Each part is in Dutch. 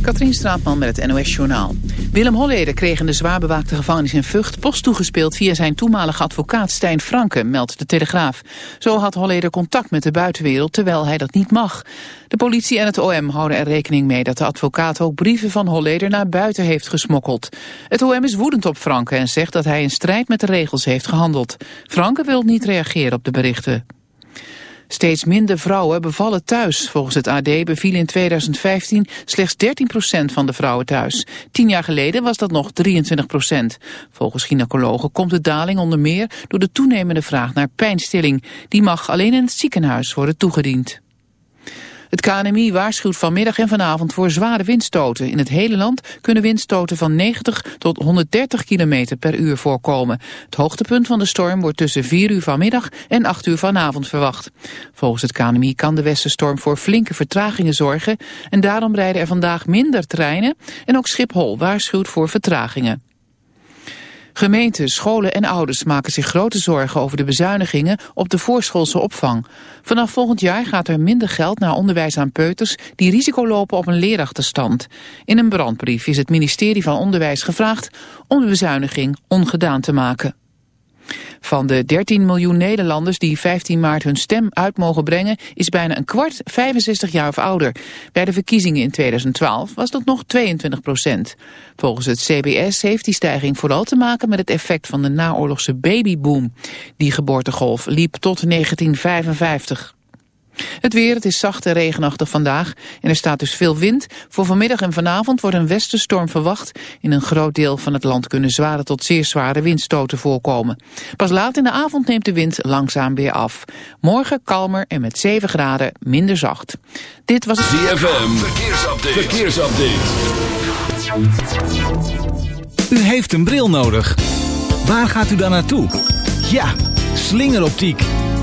Katrien Straatman met het NOS-journaal. Willem Holleder kreeg in de zwaar bewaakte gevangenis in Vught... post toegespeeld via zijn toenmalige advocaat Stijn Franke, meldt de Telegraaf. Zo had Holleder contact met de buitenwereld, terwijl hij dat niet mag. De politie en het OM houden er rekening mee dat de advocaat... ook brieven van Holleder naar buiten heeft gesmokkeld. Het OM is woedend op Franke en zegt dat hij in strijd met de regels heeft gehandeld. Franke wil niet reageren op de berichten. Steeds minder vrouwen bevallen thuis. Volgens het AD bevielen in 2015 slechts 13% van de vrouwen thuis. Tien jaar geleden was dat nog 23%. Volgens gynaecologen komt de daling onder meer door de toenemende vraag naar pijnstilling. Die mag alleen in het ziekenhuis worden toegediend. Het KNMI waarschuwt vanmiddag en vanavond voor zware windstoten. In het hele land kunnen windstoten van 90 tot 130 km per uur voorkomen. Het hoogtepunt van de storm wordt tussen 4 uur vanmiddag en 8 uur vanavond verwacht. Volgens het KNMI kan de westenstorm voor flinke vertragingen zorgen... en daarom rijden er vandaag minder treinen en ook Schiphol waarschuwt voor vertragingen. Gemeenten, scholen en ouders maken zich grote zorgen over de bezuinigingen op de voorschoolse opvang. Vanaf volgend jaar gaat er minder geld naar onderwijs aan peuters die risico lopen op een leerachterstand. In een brandbrief is het ministerie van Onderwijs gevraagd om de bezuiniging ongedaan te maken. Van de 13 miljoen Nederlanders die 15 maart hun stem uit mogen brengen... is bijna een kwart 65 jaar of ouder. Bij de verkiezingen in 2012 was dat nog 22 procent. Volgens het CBS heeft die stijging vooral te maken met het effect van de naoorlogse babyboom. Die geboortegolf liep tot 1955. Het weer, het is zacht en regenachtig vandaag en er staat dus veel wind. Voor vanmiddag en vanavond wordt een westenstorm verwacht. In een groot deel van het land kunnen zware tot zeer zware windstoten voorkomen. Pas laat in de avond neemt de wind langzaam weer af. Morgen kalmer en met 7 graden minder zacht. Dit was het ZFM, verkeersupdate. verkeersupdate. U heeft een bril nodig. Waar gaat u dan naartoe? Ja, slingeroptiek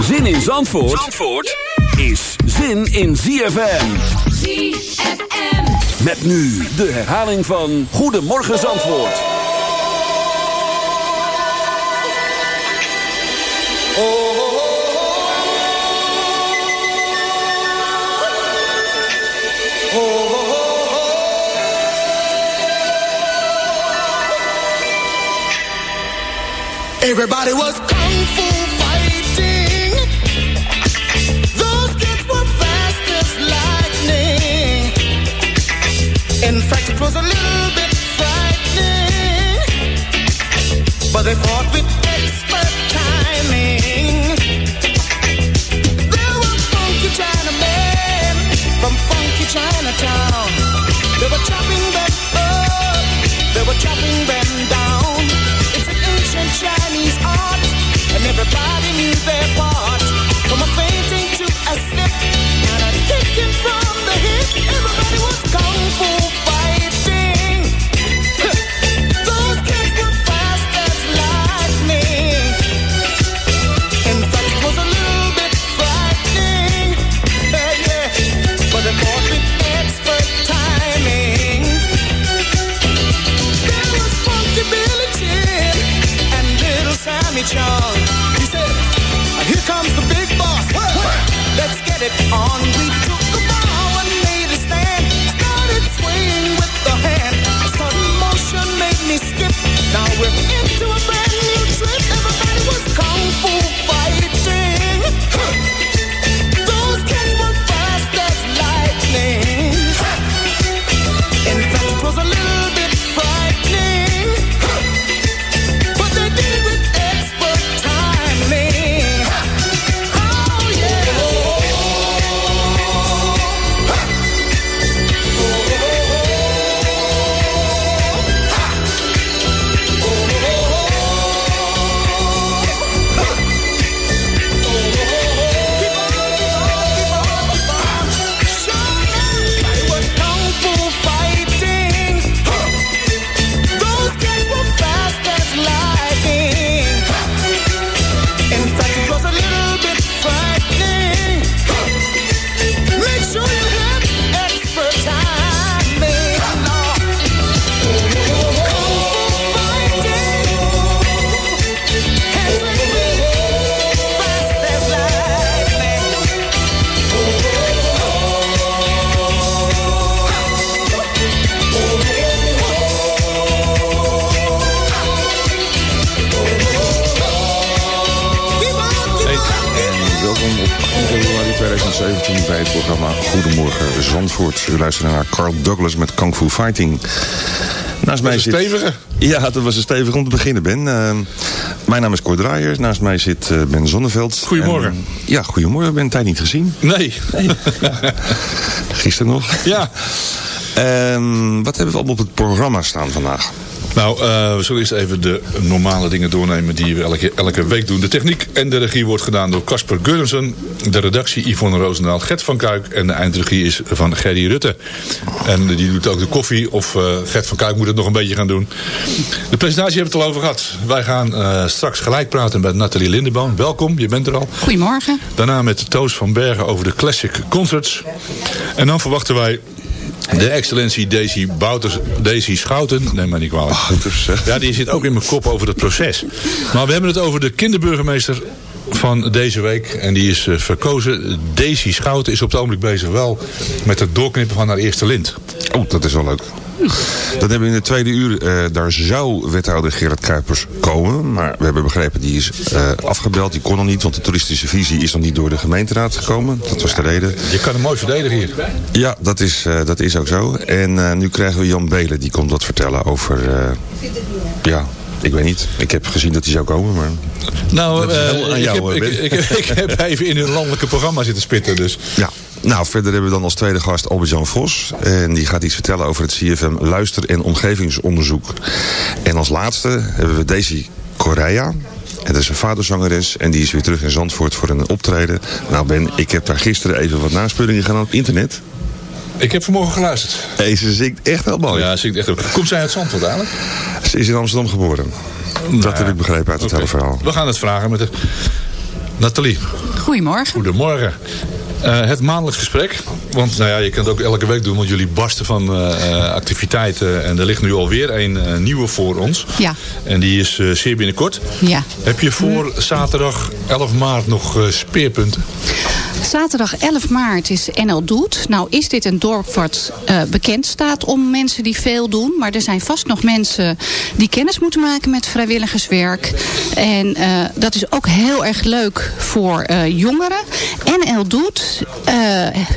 Zin in Zandvoort, Zandvoort is zin in ZFM. ZFM. Met nu de herhaling van Goedemorgen Zandvoort. Everybody was they fought with expert timing. There were funky from funky Chinatown. They were chopping them up. They were chopping them down. It's an ancient Chinese art, and everybody knew their part. From a to a slip, and a from the hip. Everybody was kung fu on. We Fighting. Naast mij zit... stevige. Ja, dat was een stevig om te beginnen, Ben. Eh, mijn naam is Cor Draaier. Naast mij zit eh, Ben Zonneveld. Goedemorgen. En, ja, goedemorgen. Ben tijd niet gezien. Nee. Gisteren nog. Ja. Ehm, wat hebben we allemaal op het programma staan vandaag? Nou, eh, we zullen eerst even de normale dingen doornemen die we elke, elke week doen. De techniek en de regie wordt gedaan door Casper Gurrensen. De redactie Yvonne Roosendaal, Gert van Kuik. En de eindregie is van Gerry Rutte. En die doet ook de koffie. Of eh, Gert van Kuik moet het nog een beetje gaan doen. De presentatie hebben we het al over gehad. Wij gaan eh, straks gelijk praten met Nathalie Lindeboom. Welkom, je bent er al. Goedemorgen. Daarna met Toos van Bergen over de Classic Concerts. En dan verwachten wij de excellentie Daisy Bouters, Daisy Schouten. Neem maar niet kwalijk. Ja, die zit ook in mijn kop over het proces. Maar we hebben het over de kinderburgemeester van deze week. En die is eh, verkozen. Daisy Schouten is op het ogenblik bezig wel met het doorknippen van haar eerste lint. Oh, dat is wel leuk. Dan hebben we in de tweede uur, eh, daar zou wethouder Gerard Kuipers komen. Maar we hebben begrepen, die is eh, afgebeld. Die kon nog niet, want de toeristische visie is nog niet door de gemeenteraad gekomen. Dat was de reden. Je kan hem mooi verdedigen hier. Ja, dat is, eh, dat is ook zo. En nu krijgen we Jan Belen, die komt wat vertellen over... ja, ik weet niet. Ik heb gezien dat hij zou komen, maar... Nou, ik, jou, heb, ik, ik, ik heb even in hun landelijke programma zitten spitten. Dus. Ja. Nou, verder hebben we dan als tweede gast Albert-Jan Vos. En die gaat iets vertellen over het CFM Luister- en Omgevingsonderzoek. En als laatste hebben we Daisy Correa. En dat is een vaderzangeres. En die is weer terug in Zandvoort voor een optreden. Nou Ben, ik heb daar gisteren even wat naspeuringen gedaan op internet. Ik heb vanmorgen geluisterd. Hey, ze zingt echt heel mooi. Ja, zingt echt goed. Komt zij uit Zandvoort eigenlijk? Ze is in Amsterdam geboren. Dat heb ik begrepen uit het hele verhaal. We gaan het vragen met de... Nathalie, Goedemorgen. goedemorgen. Eh, het maandelijks gesprek. Want nou ja, je kunt het ook elke week doen, want jullie barsten van eh, eh, activiteiten. En er ligt nu alweer een nieuwe voor ons. Ja. En die is zeer binnenkort. Ja. Heb je voor zaterdag 11 maart nog speerpunten? Zaterdag 11 maart is NL Doet. Nou is dit een dorp wat eh, bekend staat om mensen die veel doen. Maar er zijn vast nog mensen die kennis moeten maken met vrijwilligerswerk. En eh, dat is ook heel erg leuk voor eh, jongeren. NL Doet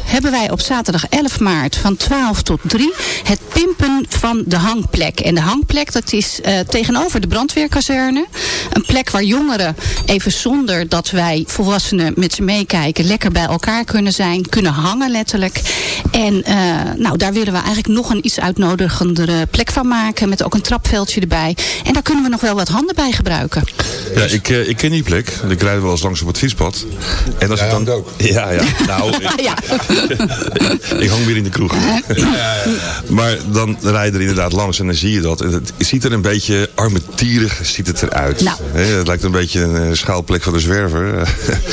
hebben wij op zaterdag 11 maart van 12 tot 3 het pimpen van de hangplek. En de hangplek dat is tegenover de brandweerkazerne. Een plek waar jongeren even zonder dat wij volwassenen met ze meekijken lekker bij elkaar kunnen zijn, kunnen hangen letterlijk. En eh, nou, daar willen we eigenlijk nog een iets uitnodigendere plek van maken. Met ook een trapveldje erbij. En daar kunnen we nog wel wat handen bij gebruiken. Ja, ik, eh, ik ken die plek. Ik rijd wel eens langs op het fietspad. En als het dan... ook. Ja, ja. Nou, ik, ja. ik hang weer in de kroeg. Maar dan rij je er inderdaad langs en dan zie je dat. En het ziet er een beetje armetierig ziet het eruit. Nou. Hè, het lijkt een beetje een eh, schuilplek van de zwerver.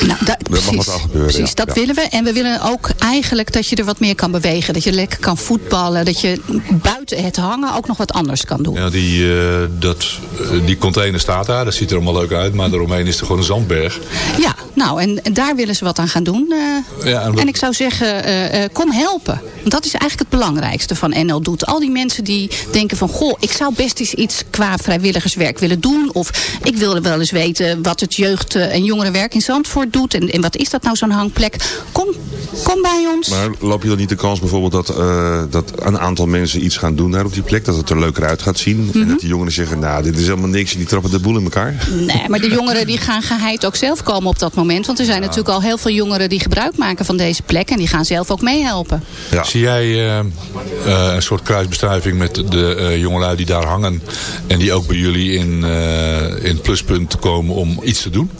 Nou, da- dat mag precies, wat al gebeuren. Precies, dat willen we. En we willen ook eigenlijk dat je er wat meer kan bewegen. Dat je lekker kan voetballen. Dat je buiten het hangen ook nog wat anders kan doen. Ja, die, eh, dat, eh, die container staat daar. Dat ziet er allemaal leuk uit. Maar eromheen is er gewoon een zandberg. Ja, nou, en, en daar willen ze wat aan gaan doen. eh. Ja, en ik zou zeggen, kom helpen. Want dat is eigenlijk het belangrijkste van NL Doet. Al die mensen die denken van... goh, ik zou best eens iets qua vrijwilligerswerk willen doen. Of ik wilde wel eens weten wat het jeugd- en jongerenwerk in Zandvoort doet. En, en wat is dat nou zo'n hangplek? Kom, kom bij ons. Maar loop je dan niet de kans bijvoorbeeld dat, eh, dat een aantal mensen iets gaan doen daar op die plek? Dat het er leuker uit gaat zien? En dat die jongeren zeggen, nou dit is helemaal niks. Die trappen de boel in elkaar. Nee, maar de jongeren die gaan geheid ook zelf komen op dat moment. Want er zijn natuurlijk al heel veel jongeren die gebruik maken van deze plek. En die gaan zelf ook meehelpen. Ja. Zie jij eh, eh, een soort kruisbestuiving met de eh, jongelui die daar hangen. En die ook bij jullie in, eh, in pluspunt komen om iets te doen?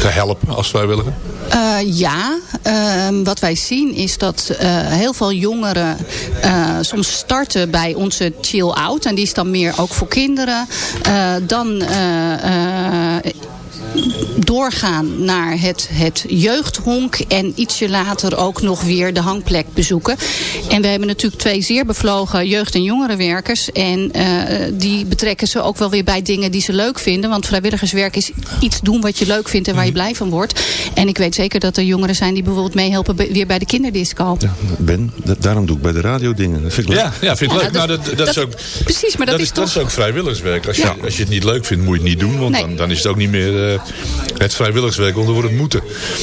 Te helpen als vrijwilliger? Eh, ja, ehm, wat wij zien is dat eh, heel veel jongeren eh, soms starten bij onze chill out. En die is dan meer ook voor kinderen. Dan doorgaan naar het, het jeugdhonk en ietsje later ook nog weer de hangplek bezoeken. En we hebben natuurlijk twee zeer bevlogen jeugd- en jongerenwerkers. En eh, die betrekken ze ook wel weer bij dingen die ze leuk vinden. Want vrijwilligerswerk is iets doen wat je leuk vindt en waar je blij van wordt. En ik weet zeker dat er jongeren zijn die bijvoorbeeld meehelpen bij- weer bij de kinderdisco. Ja, ben, da- daarom doe ik bij de radio dingen. Dat vind ik leuk. Ja, ja vind ik Ja, leuk. dat- Nou, dat, dat, dat- is ook, precies, maar dat is dat toch- is ook vrijwilligerswerk. Als je, als je het niet leuk vindt, moet je het niet doen. Want Nee. dan, dan is het ook niet meer eh, het vrijwilligerswerk, want dan wordt het moeten.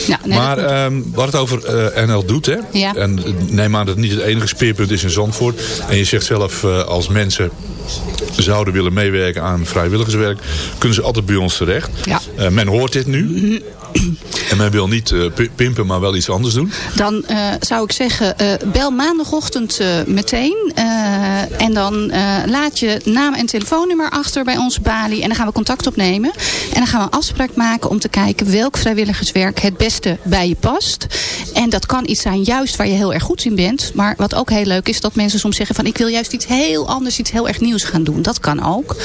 Ja, nee, maar ehm hadden het over eh, NL Doet. Hè? Ja. En eh, neem aan dat het niet het enige speerpunt is in Zandvoort. En je zegt zelf, eh, als mensen zouden willen meewerken aan vrijwilligerswerk... kunnen ze altijd bij ons terecht. Ja. Eh, men hoort dit nu. en men wil niet eh, pi- pimpen, maar wel iets anders doen. Dan eh, zou ik zeggen, eh, bel maandagochtend meteen. en dan laat je naam en telefoonnummer achter bij onze balie. En dan gaan we contact opnemen. En dan gaan we een afspraak maken om te kijken welk vrijwilligerswerk het beste bij je past. En dat kan iets zijn juist waar je heel erg goed in bent. Maar wat ook heel leuk is, dat mensen soms zeggen van ik wil juist iets heel anders, iets heel erg nieuws gaan doen. Dat kan ook.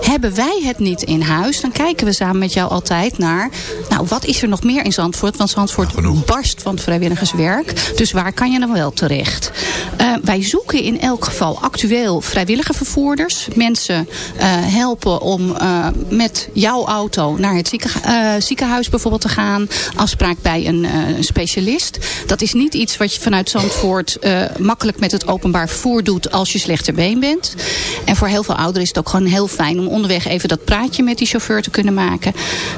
Hebben wij het niet in huis, dan kijken we samen met jou altijd naar, nou wat er nog meer in Zandvoort? Want Zandvoort barst van het vrijwilligerswerk. Dus waar kan je dan wel terecht? Eh, wij zoeken in elk geval actueel vrijwillige vervoerders. Mensen eh, helpen om eh, met jouw auto naar het zieke- ziekenhuis bijvoorbeeld te gaan. Afspraak bij een specialist. Dat is niet iets wat je vanuit Zandvoort makkelijk met het openbaar vervoer doet als je slechter been bent. En voor heel veel ouderen is het ook gewoon heel fijn om onderweg even dat praatje met die chauffeur te kunnen maken.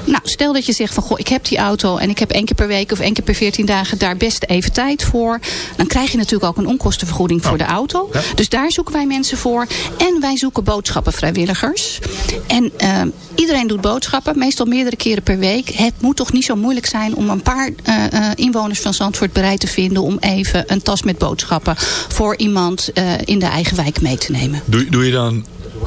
Nou, stel dat je zegt van goh, ik heb die auto en ik heb één keer per week of één keer per veertien dagen daar best even tijd voor. Dan krijg je natuurlijk ook een onkostenvergoeding voor de auto. Dus daar zoeken wij mensen voor. En wij zoeken boodschappenvrijwilligers. En eh, iedereen doet boodschappen, meestal meerdere keren per week. Het moet toch niet zo moeilijk zijn om een paar eh, eh, inwoners van Zandvoort bereid te vinden om even een tas met boodschappen voor iemand in de eigen wijk mee te nemen. Doe, doe je dan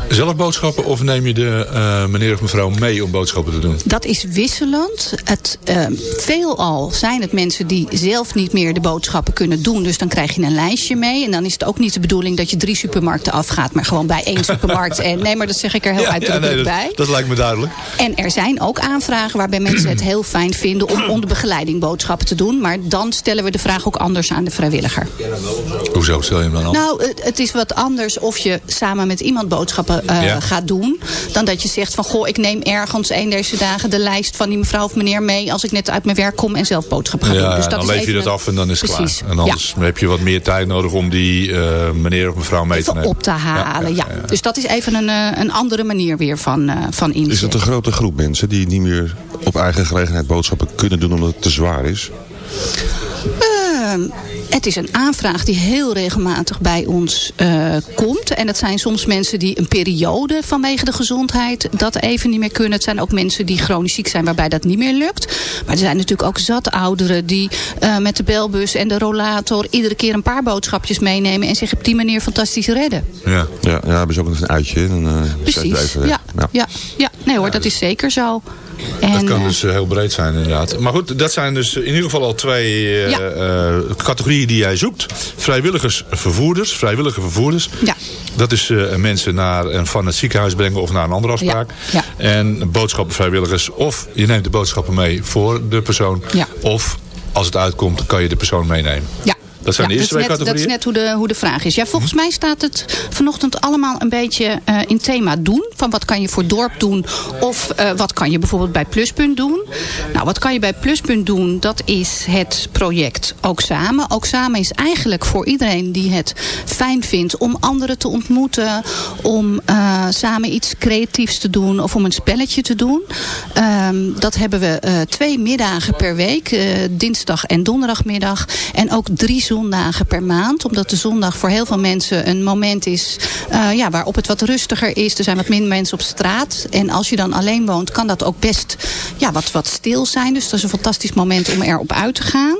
zelf boodschappen of neem je de meneer of mevrouw mee om boodschappen te doen? Dat is wisselend. Het, eh, veelal zijn het mensen die zelf niet meer de boodschappen kunnen doen. Dus dan krijg je een lijstje mee. En dan is het ook niet de bedoeling dat je drie supermarkten afgaat. Maar gewoon bij één supermarkt. En, nee, maar dat zeg ik er heel uitdrukkelijk nee, bij. dat, dat lijkt me duidelijk. En er zijn ook aanvragen waarbij mensen het heel fijn vinden om onder begeleiding boodschappen te doen. Maar dan stellen we de vraag ook anders aan de vrijwilliger. Hoezo stel je hem dan al? Nou, het, het is wat anders of je samen met iemand boodschappen eh, Ja. gaat doen. Dan dat je zegt van, goh, ik neem ergens een deze dagen de lijst van die mevrouw of meneer mee. Als ik net uit mijn werk kom en zelf boodschappen ga doen. ja, Dus dat dan leef je dat af en dan is het Precies. klaar. En anders heb je wat meer tijd nodig om die eh, meneer of mevrouw mee te nemen. op te halen, ja. Dus dat is even een, eh, een andere manier weer van, eh, van inzet. Is het een grote groep mensen die niet meer op eigen gelegenheid boodschappen kunnen doen omdat het te zwaar is? Ehm, het is een aanvraag die heel regelmatig bij ons eh, komt. En dat zijn soms mensen die een periode vanwege de gezondheid dat even niet meer kunnen. Het zijn ook mensen die chronisch ziek zijn waarbij dat niet meer lukt. Maar er zijn natuurlijk ook zat ouderen die eh, met de belbus en de rollator iedere keer een paar boodschapjes meenemen en zich op die manier fantastisch redden. Ja. Ja, ja hebben ze ook nog een uitje. Dan, eh, Precies. even weg. Ja, ja. Ja, nee hoor, dat is zeker zo. En, Dat kan eh, dus eh, heel breed zijn inderdaad. Maar goed, dat zijn dus in ieder geval al twee eh, Ja. categorieën die jij zoekt. Vrijwilligers, vervoerders, vrijwillige vervoerders. Ja. Dat is mensen naar en van het ziekenhuis brengen of naar een andere afspraak. Ja. En boodschappenvrijwilligers of je neemt de boodschappen mee voor de persoon. Ja. Of als het uitkomt, kan je de persoon meenemen. Ja. Dat zijn Ja, de eerste dat twee is net, dat is categorieën? net hoe de, hoe de vraag is. Ja, volgens mij staat het vanochtend allemaal een beetje eh, in thema doen. Van wat kan je voor dorp doen of eh, wat kan je bijvoorbeeld bij Pluspunt doen. Nou, wat kan je bij Pluspunt doen? Dat is het project Ook Samen. Ook Samen is eigenlijk voor iedereen die het fijn vindt om anderen te ontmoeten. Om eh, samen iets creatiefs te doen of om een spelletje te doen. Ehm, dat hebben we twee middagen per week. dinsdag en donderdagmiddag. En ook drie zondagen per maand. Omdat de zondag voor heel veel mensen een moment is eh, ja, waarop het wat rustiger is. Er zijn wat minder mensen op straat. En als je dan alleen woont kan dat ook best ja, wat, wat stil zijn. Dus dat is een fantastisch moment om erop uit te gaan.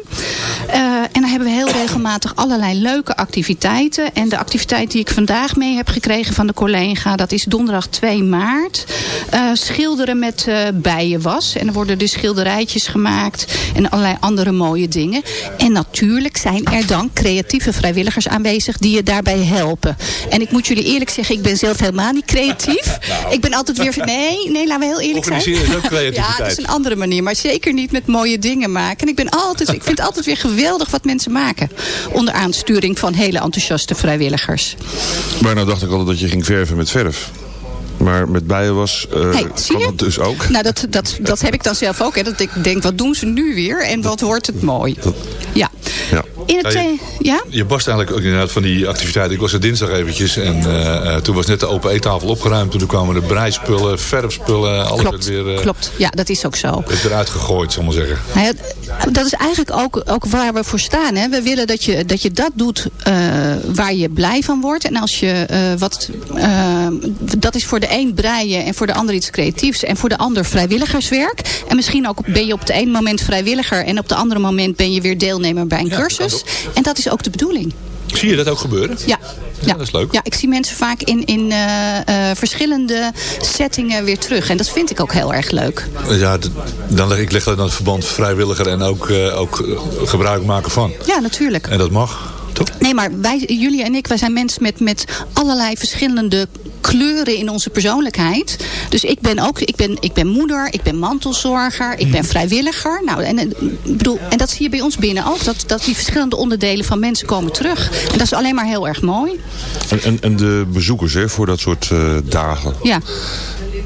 Eh, en dan hebben we heel regelmatig allerlei leuke activiteiten. En de activiteit die ik vandaag mee heb gekregen van de collega... dat is donderdag 2 maart. Eh, schilderen met bijenwas. En er worden dus schilderijtjes gemaakt. En allerlei andere mooie dingen. En natuurlijk zijn er dan creatieve vrijwilligers aanwezig... die je daarbij helpen. En ik moet jullie eerlijk zeggen, ik ben zelf helemaal niet creatief. Ik ben altijd weer... Nee, nee, laten we heel eerlijk zijn. Organiseren is ook creativiteit. Ja, dat is een andere manier. Maar zeker niet met mooie dingen maken. En ik, ben altijd, ik vind het altijd weer geweldig wat mensen maken. Onder aansturing van hele enthousiaste vrijwilligers. Maar nou dacht ik altijd dat je ging verven met verf. Maar met bijen was, eh Hey, kan je? dat dus ook. Nou, dat, dat, dat heb ik dan zelf ook. Hè. Dat ik denk, wat doen ze nu weer? En wat wordt het mooi. Ja. Ja. In het Ja, je- tweede... Ja? Je barst eigenlijk ook inderdaad van die activiteiten. Ik was er dinsdag eventjes en eh, eh, toen was net de open eettafel opgeruimd. Toen kwamen de breispullen, verfspullen, alles Klopt, weer, eh, klopt. Ja, dat is ook zo. werd eruit gegooid, zal ik maar zeggen. Nou ja, dat is eigenlijk ook, ook waar we voor staan. Hè. We willen dat je dat, je dat doet eh, waar je blij van wordt. En als je eh, wat. dat is voor de een breien en voor de ander iets creatiefs. En voor de ander vrijwilligerswerk. En misschien ook ben je op het ene moment vrijwilliger. En op het andere moment ben je weer deelnemer bij een Ja, dat cursus. En dat is ook de bedoeling. Zie je dat ook gebeuren? Ja. Ja, dat is leuk. Ja, ik zie mensen vaak in, in eh, eh, verschillende settingen weer terug. En dat vind ik ook heel erg leuk. Ja, dan leg, ik leg dan het verband vrijwilliger en ook, eh, ook gebruik maken van. Ja, natuurlijk. En dat mag, toch? Nee, maar wij, jullie en ik, wij zijn mensen met, met allerlei verschillende kleuren in onze persoonlijkheid. Dus ik ben ook, ik ben, ik ben moeder, ik ben mantelzorger, ik ben vrijwilliger. Nou, en, bedoel, en dat zie je bij ons binnen ook, dat, dat die verschillende onderdelen van mensen komen terug. En dat is alleen maar heel erg mooi. En, en, en de bezoekers hè, voor dat soort eh, dagen. Ja.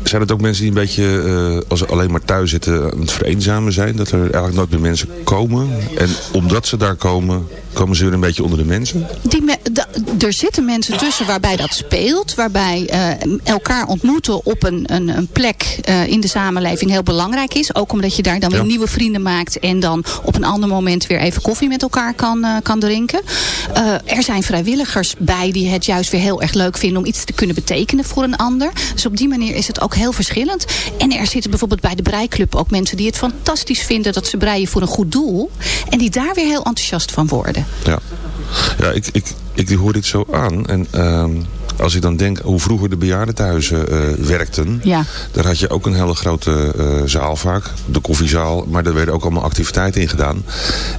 Zijn het ook mensen die een beetje, eh, als ze alleen maar thuis zitten, aan het vereenzamen zijn? Dat er eigenlijk nooit meer mensen komen? En omdat ze daar komen, komen ze weer een beetje onder de mensen? Die me- er zitten mensen tussen waarbij dat speelt. Waarbij eh, elkaar ontmoeten op een, een, een plek eh, in de samenleving heel belangrijk is. Ook omdat je daar dan weer Ja. nieuwe vrienden maakt. En dan op een ander moment weer even koffie met elkaar kan, eh, kan drinken. Er zijn vrijwilligers bij die het juist weer heel erg leuk vinden om iets te kunnen betekenen voor een ander. Dus op die manier is het ook heel verschillend. En er zitten bijvoorbeeld bij de breiklub ook mensen die het fantastisch vinden dat ze breien voor een goed doel. En die daar weer heel enthousiast van worden. Ja, ja ik, ik, ik hoor dit zo aan. En ehm, als ik dan denk hoe vroeger de bejaardentehuizen eh werkten. Ja. Daar had je ook een hele grote eh, zaal vaak. De koffiezaal. Maar daar werden ook allemaal activiteiten in gedaan.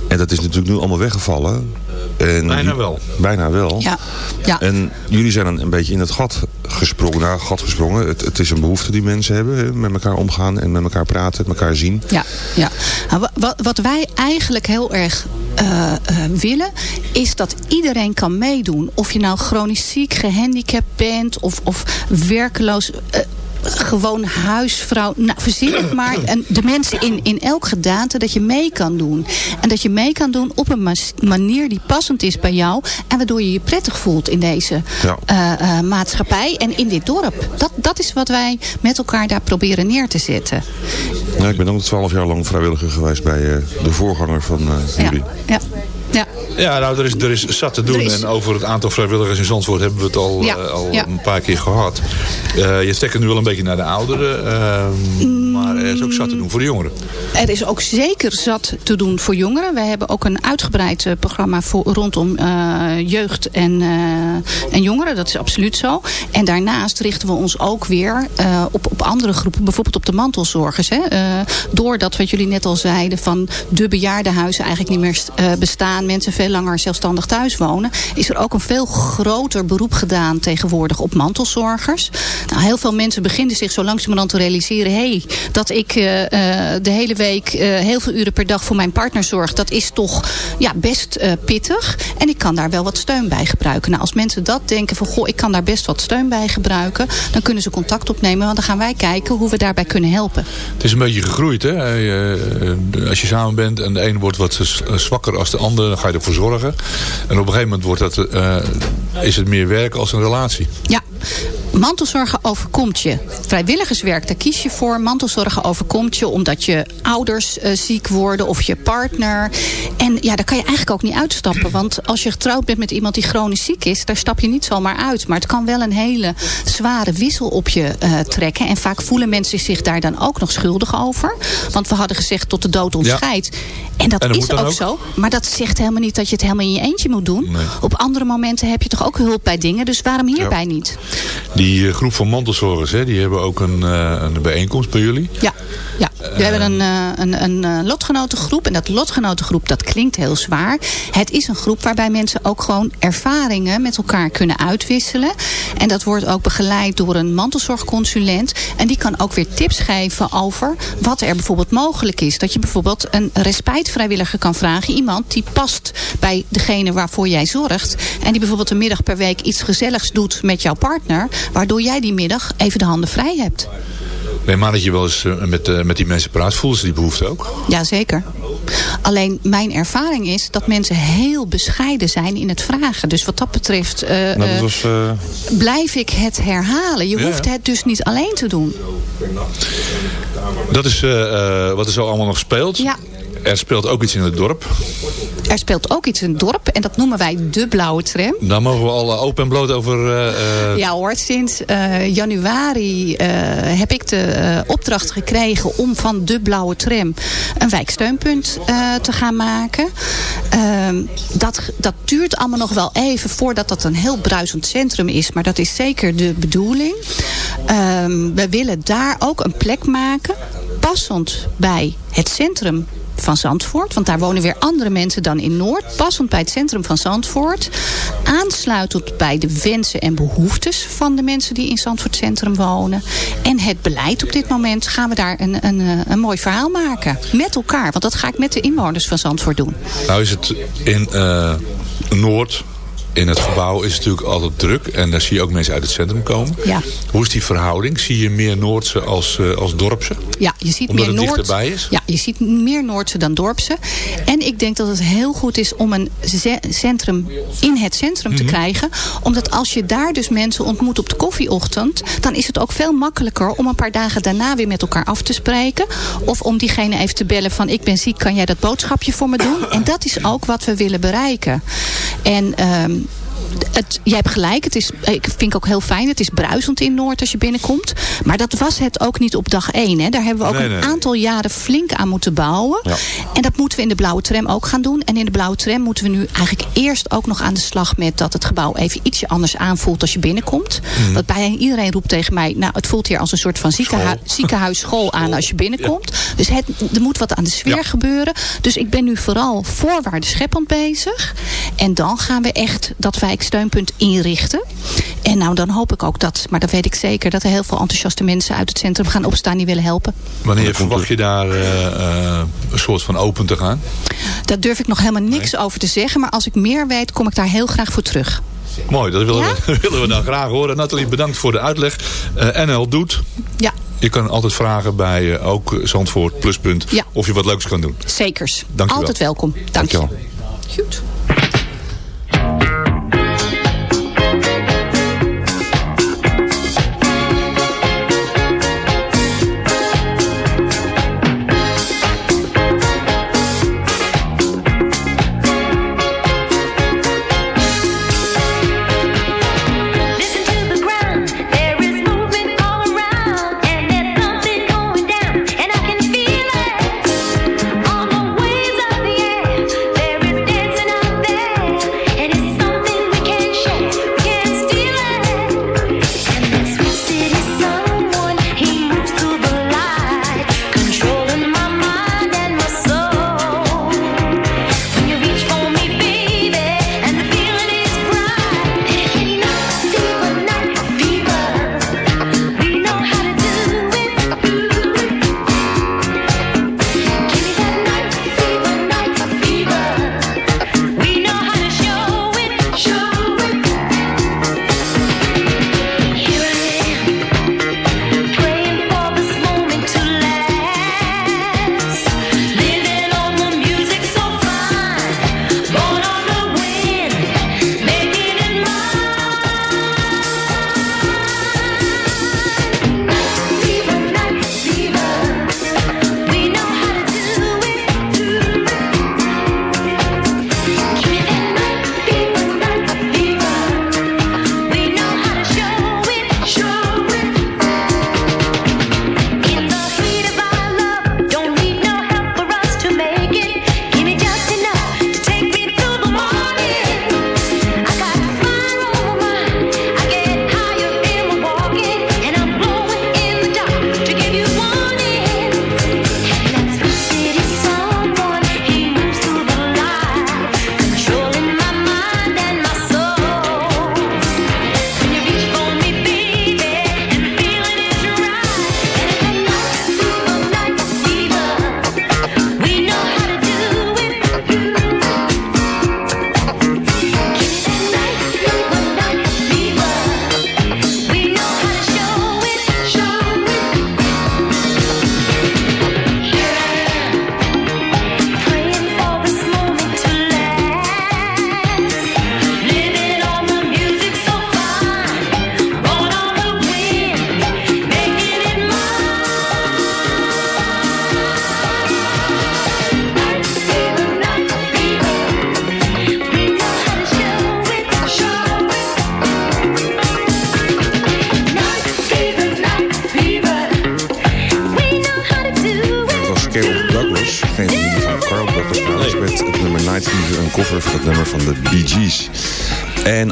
En dat is natuurlijk nu allemaal weggevallen. En Bijna wel. Bijna wel. Ja. Ja. En jullie zijn dan een beetje in het gat gesprongen. Nou, gat gesprongen. Het, het is een behoefte die mensen hebben. Hè? Met elkaar omgaan en met elkaar praten. Met elkaar zien. Ja, ja. Nou, wa- wat, wat wij eigenlijk heel erg eh, eh, willen, is dat iedereen kan meedoen. Of je nou chronisch ziek, gehandicapt bent of, of werkeloos. eh, gewoon huisvrouw, nou verzin het maar. En de mensen in, in elk gedaante dat je mee kan doen. En dat je mee kan doen op een manier die passend is bij jou. En waardoor je je prettig voelt in deze Ja. eh, eh, maatschappij en in dit dorp. Dat, dat is wat wij met elkaar daar proberen neer te zetten. Ja, ik ben ook twaalf jaar lang vrijwilliger geweest bij eh, de voorganger van jullie. Ja, ja. Ja, nou, er is, er is zat te doen. Is- En over het aantal vrijwilligers in Zandvoort hebben we het al, Ja, eh, al ja. een paar keer gehad. Eh, je steekt nu wel een beetje naar de ouderen. ehm, maar er is ook zat te doen voor de jongeren. Er is ook zeker zat te doen voor jongeren. Wij hebben ook een uitgebreid eh, programma voor, rondom eh, jeugd en, eh, en jongeren. Dat is absoluut zo. En daarnaast richten we ons ook weer eh, op, op andere groepen. Bijvoorbeeld op de mantelzorgers. Hè. Eh, doordat wat jullie net al zeiden van de bejaardenhuizen eigenlijk niet meer eh, bestaan. Mensen veel langer zelfstandig thuis wonen. Is er ook een veel groter beroep gedaan tegenwoordig op mantelzorgers. Nou, heel veel mensen beginnen zich zo langzamerhand te realiseren. Hé, hey, Dat ik eh, eh, de hele week eh, heel veel uren per dag voor mijn partner zorg. Dat is toch ja, best pittig. En ik kan daar wel wat steun bij gebruiken. Nou, als mensen dat denken van goh, ik kan daar best wat steun bij gebruiken. Dan kunnen ze contact opnemen. Want dan gaan wij kijken hoe we daarbij kunnen helpen. Het is een beetje gegroeid, hè? Als je samen bent en de ene wordt wat zwakker als de ander, dan ga je ervoor zorgen. En op een gegeven moment wordt dat, is het meer werk als een relatie. Ja, mantelzorgen overkomt je. Vrijwilligerswerk, daar kies je voor. Mantelzorgen overkomt je omdat je ouders eh, ziek worden of je partner. En ja, daar kan je eigenlijk ook niet uitstappen. Want als je getrouwd bent met iemand die chronisch ziek is, daar stap je niet zomaar uit. Maar het kan wel een hele zware wissel op je eh, trekken. En vaak voelen mensen zich daar dan ook nog schuldig over. Want we hadden gezegd tot de dood ons Ja. scheidt. En dat En dat is ook, ook? zo. Maar dat zegt helemaal niet dat je het helemaal in je eentje moet doen. Nee. Op andere momenten heb je toch ook hulp bij dingen. Dus waarom hierbij niet? Die eh, groep van mantelzorgers, hè, die hebben ook een, een bijeenkomst bij jullie. Ja, ja. we hebben een, eh, een, een eh, lotgenotengroep. En dat lotgenotengroep, dat klinkt heel zwaar. Het is een groep waarbij mensen ook gewoon ervaringen met elkaar kunnen uitwisselen. En dat wordt ook begeleid door een mantelzorgconsulent. En die kan ook weer tips geven over wat er bijvoorbeeld mogelijk is. Dat je bijvoorbeeld een respijtvrijwilliger kan vragen. Iemand die past bij degene waarvoor jij zorgt. En die bijvoorbeeld een middag per week iets gezelligs doet met jouw partner. Waardoor jij die middag even de handen vrij hebt. Nee, maar dat je wel eens eh, met, eh, met die mensen praat, voelen ze die behoefte ook? Jazeker. Alleen mijn ervaring is dat mensen heel bescheiden zijn in het vragen. Dus wat dat betreft eh, Nou, dat was, blijf ik het herhalen. Je Ja, hoeft het dus niet alleen te doen. Dat is eh, eh, wat er zo allemaal nog speelt. Ja. Er speelt ook iets in het dorp. Er speelt ook iets in het dorp en dat noemen wij de blauwe tram. Daar mogen we al eh, open en bloot over... eh, eh, Ja hoor, sinds januari heb ik de opdracht gekregen om van de blauwe tram een wijksteunpunt te gaan maken. Ehm, dat, dat duurt allemaal nog wel even voordat dat een heel bruisend centrum is. Maar dat is zeker de bedoeling. Ehm, we willen daar ook een plek maken passend bij het centrum van Zandvoort. Want daar wonen weer andere mensen dan in Noord. Passend bij het centrum van Zandvoort. Aansluitend bij de wensen en behoeftes van de mensen die in Zandvoort Centrum wonen. En het beleid op dit moment gaan we daar een, een, eh, een mooi verhaal maken. Met elkaar. Want dat ga ik met de inwoners van Zandvoort doen. Nou is het in eh, Noord, in het gebouw, is het natuurlijk altijd druk. En daar zie je ook mensen uit het centrum komen. Ja. Hoe is die verhouding? Zie je meer Noordse als, eh, als Dorpse? Ja, je ziet Omdat meer het Noord. dichterbij is? Ja, je ziet meer Noordse dan Dorpse. En ik denk dat het heel goed is om een centrum in het centrum Mhm. te krijgen. Omdat als je daar dus mensen ontmoet op de koffieochtend... dan is het ook veel makkelijker om een paar dagen daarna weer met elkaar af te spreken. Of om diegene even te bellen van ik ben ziek, kan jij dat boodschapje voor me doen? En dat is ook wat we willen bereiken. En... ehm, het, jij hebt gelijk, het is, ik vind ook heel fijn. Het is bruisend in Noord als je binnenkomt. Maar dat was het ook niet op dag één. Hè. Daar hebben we ook Nee, een aantal jaren flink aan moeten bouwen. Ja. En dat moeten we in de blauwe tram ook gaan doen. En in de blauwe tram moeten we nu eigenlijk eerst ook nog aan de slag met dat het gebouw even ietsje anders aanvoelt als je binnenkomt. Mhm. Want bijna iedereen roept tegen mij, nou het voelt hier als een soort van ziekenhu ziekenhuis school aan als je binnenkomt. Dus het, er moet wat aan de sfeer Ja. gebeuren. Dus ik ben nu vooral voorwaarden scheppend bezig. En dan gaan we echt dat wijksteunpunt inrichten. En nou dan hoop ik ook dat, maar dat weet ik zeker, dat er heel veel enthousiaste mensen uit het centrum gaan opstaan die willen helpen. Wanneer verwacht je daar eh, eh, een soort van open te gaan? Daar durf ik nog helemaal niks over te zeggen. Maar als ik meer weet, kom ik daar heel graag voor terug. Mooi, dat willen, Ja? we, willen we dan graag horen. Nathalie, bedankt voor de uitleg. Eh, NL doet. Ja, Je kan altijd vragen bij ook Zandvoort Pluspunt Ja. of je wat leuks kan doen. zekers. Dank je wel. Altijd welkom. Dank je. Dankjewel. Goed.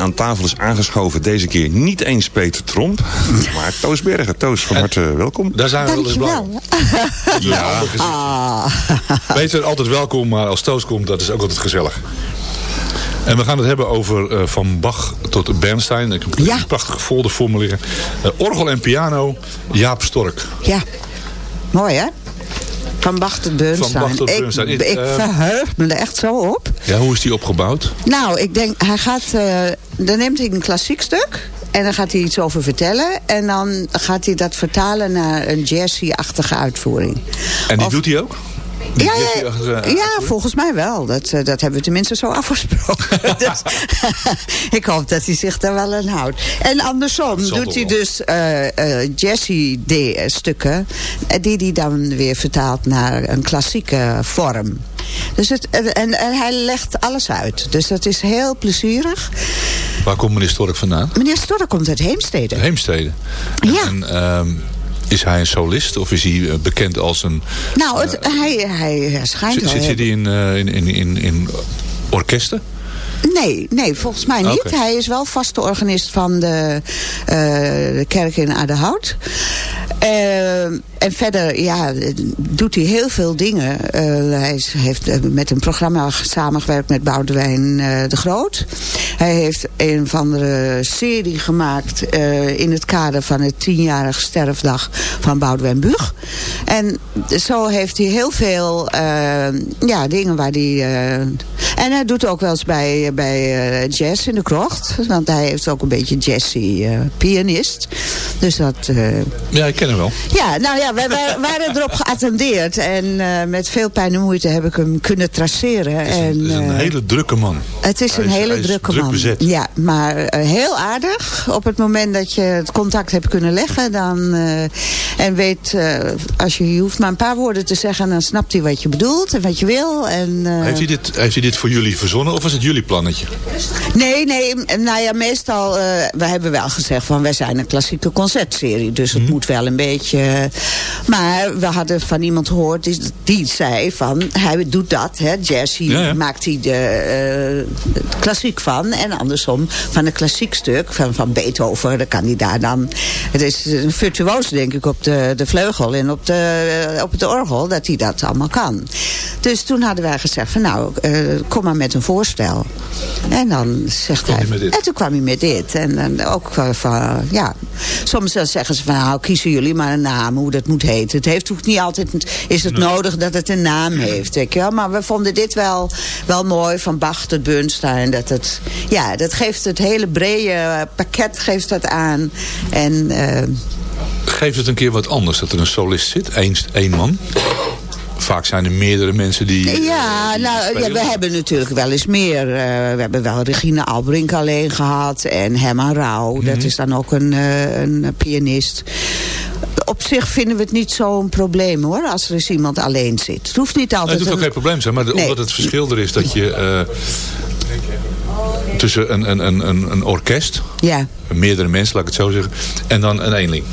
Aan tafel is aangeschoven deze keer niet eens Peter Tromp, maar Toos Bergen. Toos, van harte welkom. Daar zijn we wel eens blij. Ja. Peter, altijd welkom, maar als Toos komt, dat is ook altijd gezellig. En we gaan het hebben over eh, van Bach tot Bernstein. Ik heb een Ja. prachtige folder voor me liggen. Eh, orgel en piano, Jaap Stork. Ja, mooi hè? Van Bach tot Bernstein. Van Bach tot Ik-. Ik, Eh, verheug me er echt zo op. Ja, hoe is die opgebouwd? Nou, ik denk, hij gaat, eh, dan neemt hij een klassiek stuk. En dan gaat hij iets over vertellen. En dan gaat hij dat vertalen naar een jazzy-achtige uitvoering. En die Of- doet hij ook? Ja, ja, uitvoering? volgens mij wel. Dat, eh, dat hebben we tenminste zo afgesproken. dus, ik hoop dat hij zich daar wel aan houdt. En andersom doet hij dus eh eh Jazzy-stukken... die hij dan weer vertaalt naar een klassieke vorm. Dus het, en, en hij legt alles uit. Dus dat is heel plezierig. Waar komt meneer Stork vandaan? Meneer Stork komt uit Heemstede. Heemstede. En, Ja. en, ehm, is hij een solist of is hij eh, bekend als een... Nou, het, hij, hij, hij schijnt Zit, wel zit, heel- zit hij in, eh, in, in, in, in orkesten? Nee, nee, volgens mij niet. Hij is wel vaste organist van de, eh, de kerk in Aardehout. Eh, en verder ja, doet hij heel veel dingen. Eh, hij is- heeft eh, met een programma samengewerkt met Boudewijn eh, de Groot. Hij heeft een of andere serie gemaakt in het kader van het tienjarig sterfdag van Boudewijn Buug. En zo heeft hij heel veel ja, dingen waar hij... en hij doet ook wel eens bij, bij jazz in de krocht. Want hij heeft ook een beetje jazzy pianist. Dus dat... Ja, ik ken hem wel. ja, nou ja, wij, wij waren erop geattendeerd. En eh, met veel pijn en moeite heb ik hem kunnen traceren. Het is en, een, het is een eh, hele drukke man. het is Hij een is- hele is drukke druk man. bezet. Ja, maar eh, heel aardig. Op het moment dat je het contact hebt kunnen leggen, dan en weet, als je, je hoeft maar een paar woorden te zeggen, dan snapt hij wat je bedoelt en wat je wil. En, Heeft hij, dit, heeft hij dit voor jullie verzonnen of was het jullie plannetje? Nee, nee, nou ja, meestal, we hebben wel gezegd van wij zijn een klassieke concertserie. Dus Mhm. het moet wel een beetje... Maar we hadden van iemand gehoord die, die zei van, hij doet dat, hè, jazzy, Ja, ja. maakt hij de, eh, klassiek van. En andersom, van een klassiek stuk van, van Beethoven, dan kan hij daar dan... Het is een virtuoos, denk ik, op de, de vleugel en op, de, op het orgel, dat hij dat allemaal kan. Dus toen hadden wij gezegd van, nou, eh, kom maar met een voorstel. En dan zegt hij... En toen kwam hij met dit. En, dan ook eh, van, ja... Soms dan zeggen ze van, nou, kiezen jullie maar een naam, hoe dat moet heten. Het heeft hoeft niet altijd, is het nodig dat het een naam heeft, weet je wel. Maar we vonden dit wel, wel mooi, van Bach tot Bernstein. Dat het, ja, dat geeft het hele brede pakket geeft dat aan. En... eh, Geeft het een keer wat anders dat er een solist zit? Eén, één man? Vaak zijn er meerdere mensen die... Ja, eh, die nou, ja, spelen. we hebben natuurlijk wel eens meer. eh, we hebben wel Regine Albrink alleen gehad. En Herman Rauw, Mhm. dat is dan ook een, een pianist. Op zich vinden we het niet zo'n probleem hoor, als er eens iemand alleen zit. Het hoeft niet Nee, altijd... het hoeft ook een- geen probleem zijn, maar Nee. omdat het verschil er is dat je... eh, tussen een, een, een, een, een orkest, Ja, meerdere mensen, laat ik het zo zeggen, en dan een eenling.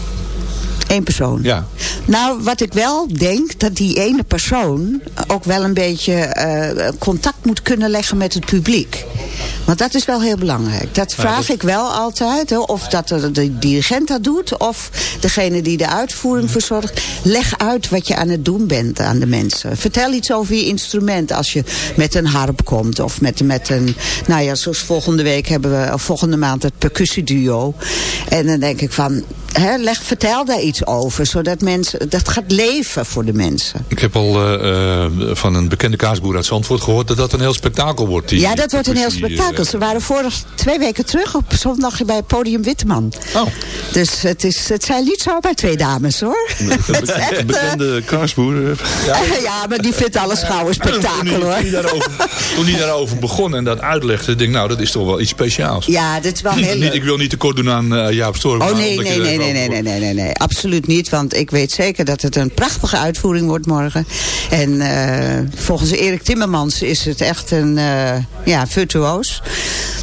Één persoon. Ja. Nou, wat ik wel denk, dat die ene persoon ook wel een beetje eh, contact moet kunnen leggen met het publiek. Want dat is wel heel belangrijk. Dat vraag ik wel altijd. Hè, of dat de, de dirigent dat doet, of degene die de uitvoering verzorgt. Leg uit wat je aan het doen bent aan de mensen. Vertel iets over je instrument als je met een harp komt. Of met, met een, nou ja, zoals volgende week hebben we, of volgende maand het percussieduo. En dan denk ik van, hè, leg, vertel daar iets over. Zodat mensen, dat gaat leven voor de mensen. Ik heb al eh, eh, van een bekende kaasboer uit Zandvoort gehoord dat dat een heel spektakel wordt. die- ja, dat wordt een heel eh, spektakel. Ze waren vorig twee weken terug op zondag bij Podium Witteman. Oh. Dus het, is, het zijn niet zomaar twee dames hoor. Het is echt, eh, Bekende kaasboer. eh, ja. maar die vindt alles gauw een spektakel hoor. toen, hij daarover, toen hij daarover begon en dat uitlegde, denk ik, nou, dat is toch wel iets speciaals. Ja, dit is wel heel Niet- leuk. ik wil niet tekort doen aan eh, Jaap Storm. Oh nee, nee, er nee, nee, nee, nee, nee, nee, nee, absoluut niet. Want ik weet zeker dat het een prachtige uitvoering wordt morgen. En eh, volgens Erik Timmermans is het echt een eh, ja, virtuoos.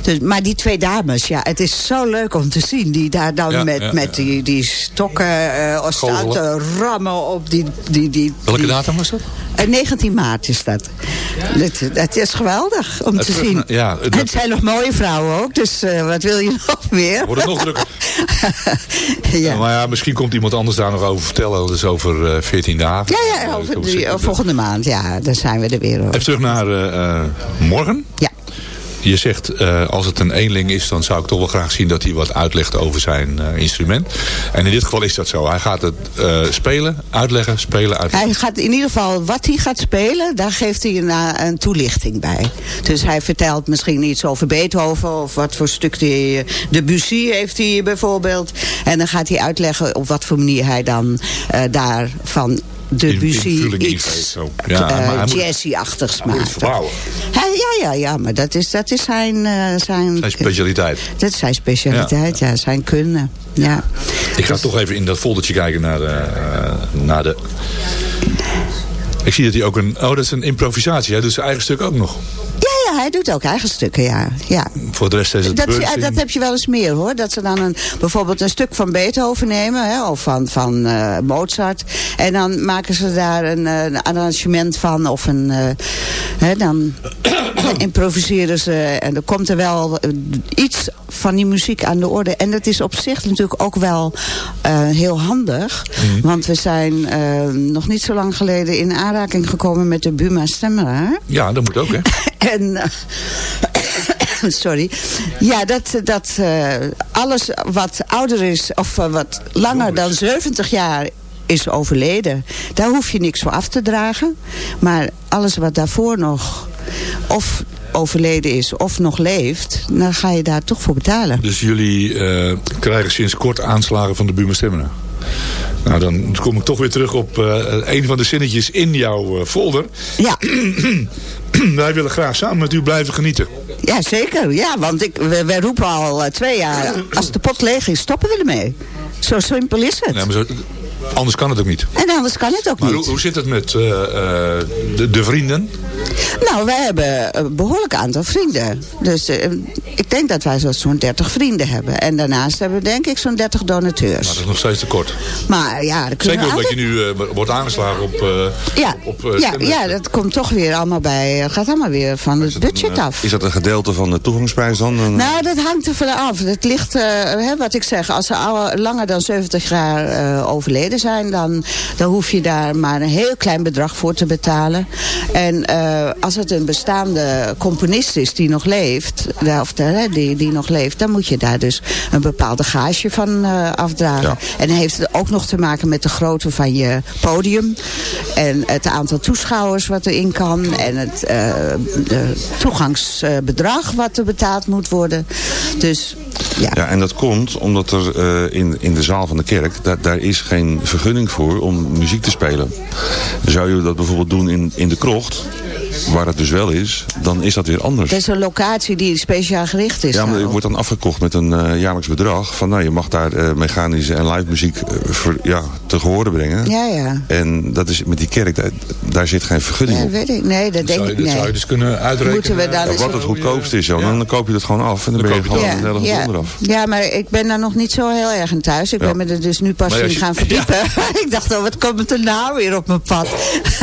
Dus, maar die twee dames, ja, het is zo leuk om te zien. Die daar dan Ja, met, ja, met Die, die stokken eh staan te rammen op die... die, die Welke die- datum was dat? Eh, 19 maart is dat. Het, het is geweldig om Het te zien. ja, het zijn nog mooie vrouwen ook, dus eh, wat wil je nog meer? Wordt het nog drukker? ja. Maar ja, misschien komt iemand anders daar nog over vertellen. Dat is over eh, 14 dagen. Ja, ja, Eh, over die- hoop- volgende maand, ja, dan zijn we er weer hoor. Even terug naar eh, eh, morgen. Ja. Je zegt, eh, als het een eenling is, dan zou ik toch wel graag zien dat hij wat uitlegt over zijn eh, instrument. En in dit geval is dat zo. Hij gaat het eh, spelen, uitleggen, spelen, uitleggen. Hij gaat in ieder geval wat hij gaat spelen, daar geeft hij een, een toelichting bij. Dus hij vertelt misschien iets over Beethoven of wat voor stuk die Debussy heeft hij bijvoorbeeld. En dan gaat hij uitleggen op wat voor manier hij dan daarvan Debussy iets. Ja, eh, maar hij moet- jazzy-achtigs. Hij- ja, ja, ja, maar dat is, dat is zijn, eh, zijn, Zijn specialiteit. Dat is zijn specialiteit, ja, zijn kunde. Ja. Ik ga toch even in dat foldertje kijken naar de... eh, naar de ik zie dat hij ook een... Oh, dat is een improvisatie. Hij doet zijn eigen stuk ook nog. Ja, ja, hij doet ook eigen stukken, ja. ja. Voor de rest is het Dat, ja, dat heb je wel eens meer hoor. Dat ze dan een, bijvoorbeeld een stuk van Beethoven nemen. Hè, of van, van eh, Mozart. En dan maken ze daar een, eh, een arrangement van. Of een, eh, hè, dan improviseren ze. En er komt er wel iets van die muziek aan de orde. En dat is op zich natuurlijk ook wel heel handig. Want we zijn nog niet zo lang geleden in aanraking gekomen met de Buma Stemra. Ja, dat moet ook, hè? En, sorry. Ja, dat, dat eh, alles wat ouder is, of eh, wat langer dan 70 jaar is overleden. Daar hoef je niks voor af te dragen. Maar alles wat daarvoor nog of overleden is of nog leeft, dan ga je daar toch voor betalen. Dus jullie eh, krijgen sinds kort aanslagen van de Buma Stemmen. Nou, dan kom ik toch weer terug op een van de zinnetjes in jouw eh, folder. Ja. Wij willen graag samen met u blijven genieten. Ja, zeker. Ja, want ik, we, we roepen al eh, twee jaar, als de pot leeg is, stoppen we ermee. Zo simpel is het. Maar zo, anders kan het ook niet. En anders kan het ook Maar niet. hoe, hoe zit het met eh, eh, de, de vrienden? Nou, wij hebben een behoorlijk aantal vrienden. Dus eh, ik denk dat wij zo- zo'n 30 vrienden hebben. En daarnaast hebben we denk ik zo'n 30 donateurs. Nou, dat is nog steeds te kort. Maar ja, dat kunnen Zeker omdat je nu eh, wordt aangeslagen op, eh, Ja, op eh, ja, ja, dat komt toch weer allemaal bij. gaat allemaal weer van het budget af. Is dat een gedeelte van de toegangsprijs dan? Een- Nou, dat hangt er vanaf. Het ligt, eh, hè, wat ik zeg, als ze oude- langer dan 70 jaar eh, overleden zijn, dan, dan hoef je daar maar een heel klein bedrag voor te betalen. En eh, als het een bestaande componist is die nog leeft, of de, die, die nog leeft, dan moet je daar dus een bepaalde gage van eh, afdragen. Ja. En dan heeft het ook nog te maken met de grootte van je podium. En het aantal toeschouwers wat erin kan. En het eh, toegangsbedrag wat er betaald moet worden. Dus ja. Ja, en dat komt omdat er in, in de zaal van de kerk, daar, daar is geen vergunning voor om muziek te spelen. Zou je dat bijvoorbeeld doen in, in de krocht, waar het dus wel is, dan is dat weer anders. Dat is een locatie die speciaal gericht is. Ja, maar het wordt dan afgekocht met een eh, jaarlijks bedrag. Van nou, je mag daar eh, mechanische en live muziek eh, ja, te gehoren brengen. Ja, ja. En dat is met die kerk, daar, daar zit geen vergunning Ja, op. weet ik. Nee, dat denk zou je, ik dat nee. zou je dus kunnen uitrekenen. Moeten we dan Ja, eens- wat het goedkoopste is, zo, Ja. dan koop je dat gewoon af. En dan, Dan ben je gewoon het een hele ja. ja, maar ik ben daar nog niet zo heel erg in thuis. Ik Ja. ben me er dus nu pas in gaan verdiepen. ik dacht, oh, wat komt er nou weer op mijn pad?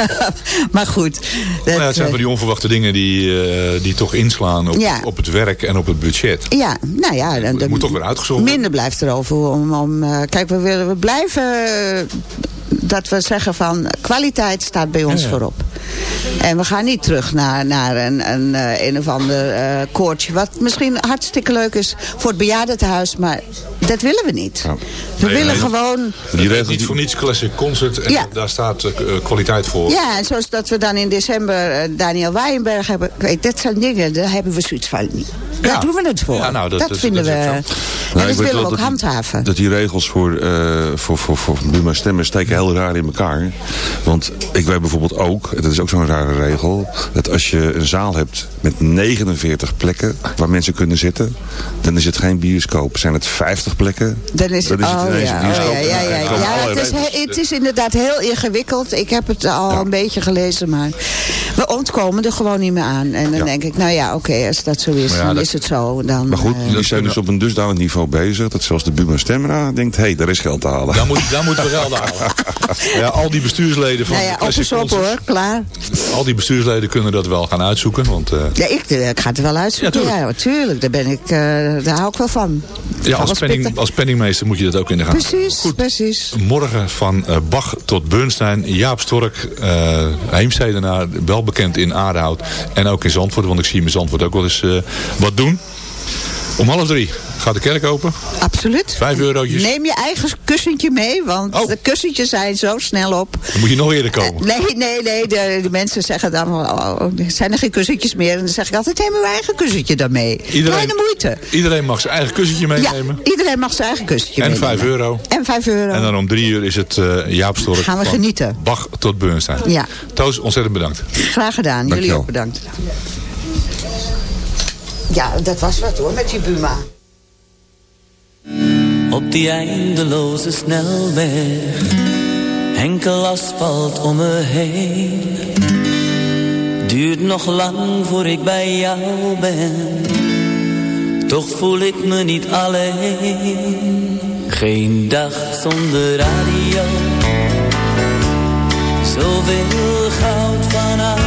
maar goed. Dat, het zijn van die onverwachte dingen die, eh, die toch inslaan op, Ja. op het werk en op het budget. Ja, nou ja. Dan, Het moet toch weer uitgezocht worden? Minder blijft erover om... om eh, kijk, we, willen, we blijven... eh, dat we zeggen van kwaliteit staat bij ons Ja, ja. voorop. En we gaan niet terug naar, naar een, een, eh, een of ander eh, koortje. Wat misschien hartstikke leuk is voor het bejaardentehuis. Maar dat willen we niet. We Nee, willen nee. gewoon... Die regels niet voor niets classic concert en Ja. daar staat eh, kwaliteit voor. Ja, en zoals dat we dan in december eh, Daniel Waaienberg hebben. Weet, dat zijn dingen, daar hebben we zoiets van. Daar Ja. doen we het voor. Ja, nou, dat- dat, dat- vinden dat we. En. Nou, dat willen we ook dat die- handhaven. Dat die regels voor, eh voor, voor, voor Buma stemmen steken heel raar in elkaar. Want ik weet bijvoorbeeld ook, en dat is ook zo'n rare regel... dat als je een zaal hebt met 49 plekken waar mensen kunnen zitten... dan is het geen bioscoop. Zijn het 50 plekken, Dan is het, oh, ineens ja, een oh, ja, ja, ja, ja. het, is, he- het is inderdaad heel ingewikkeld. Ik heb het al Ja. een beetje gelezen, maar we ontkomen er gewoon niet meer aan. En dan Ja. denk ik, nou ja, oké, als dat zo is, dan dat is het zo. Dan, Maar goed, eh, die zijn dus op een dusdanig niveau bezig... dat zelfs de Buma Stemra denkt... hé, hey, daar is geld te halen. Daar, moet, daar moeten we geld halen. Ja, al die bestuursleden van nou ja, de op hoor, klaar. Al die bestuursleden kunnen dat wel gaan uitzoeken. Want eh, Ja, ik, eh, ik ga het er wel uitzoeken. Ja, Ja, tuurlijk. natuurlijk. Daar, ben ik, eh, daar hou ik wel van. ja, als, wel penning, als penningmeester moet je dat ook in de gaten Precies, precies. Morgen van eh, Bach tot Bernstein. Jaap Stork, eh Heemstedenaar, wel bekend in Aardehout. En ook in Zandvoort, want ik zie hem in Zandvoort ook wel eens eh, wat doen. Om half drie gaat de kerk open. Absoluut. Vijf eurotjes. Neem je eigen kussentje mee, want Oh. de kussentjes zijn zo snel op. Dan moet je nog eerder komen. Nee, nee, nee. De, de mensen zeggen dan, oh, oh, er zijn er geen kussentjes meer. En dan zeg ik altijd, neem uw eigen kussentje dan mee. Kleine moeite. Iedereen mag zijn eigen kussentje Ja, meenemen. iedereen mag zijn eigen kussentje En meenemen. 5 euro. En 5 euro. En dan om drie uur is het eh Jaap Stork. Gaan we genieten. Bach tot Bernstein. Ja. Toos, ontzettend bedankt. Graag gedaan. Jullie ook bedankt. Ja, dat was wat hoor, met die Buma. Op die eindeloze snelweg, enkel asfalt om me heen. Duurt nog lang voor ik bij jou ben, toch voel ik me niet alleen. Geen dag zonder radio, zoveel goud vanaf.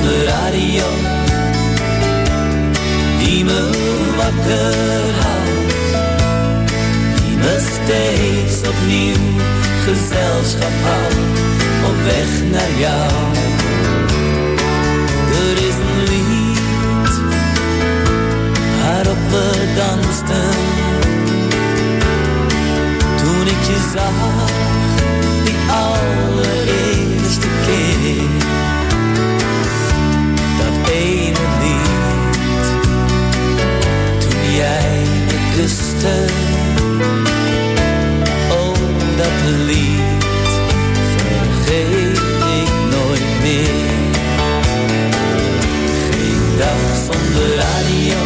Zonder radio. Die me wakker houdt. Die me steeds opnieuw gezelschap houdt. Op weg naar jou. Er is een lied Waarop we dansten. Toen ik je zag Die allereerste keer lied vergeet ik nooit meer. Geen dag zonder radio,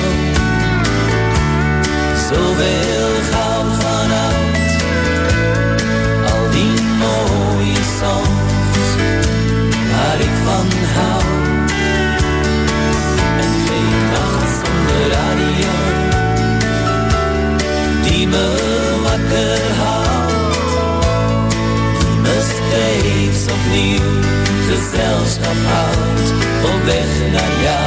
zoveel goud vanouds. Al die mooie songs waar ik van hou. En geen nacht zonder radio die me wakker houdt. Gezelschap houdt op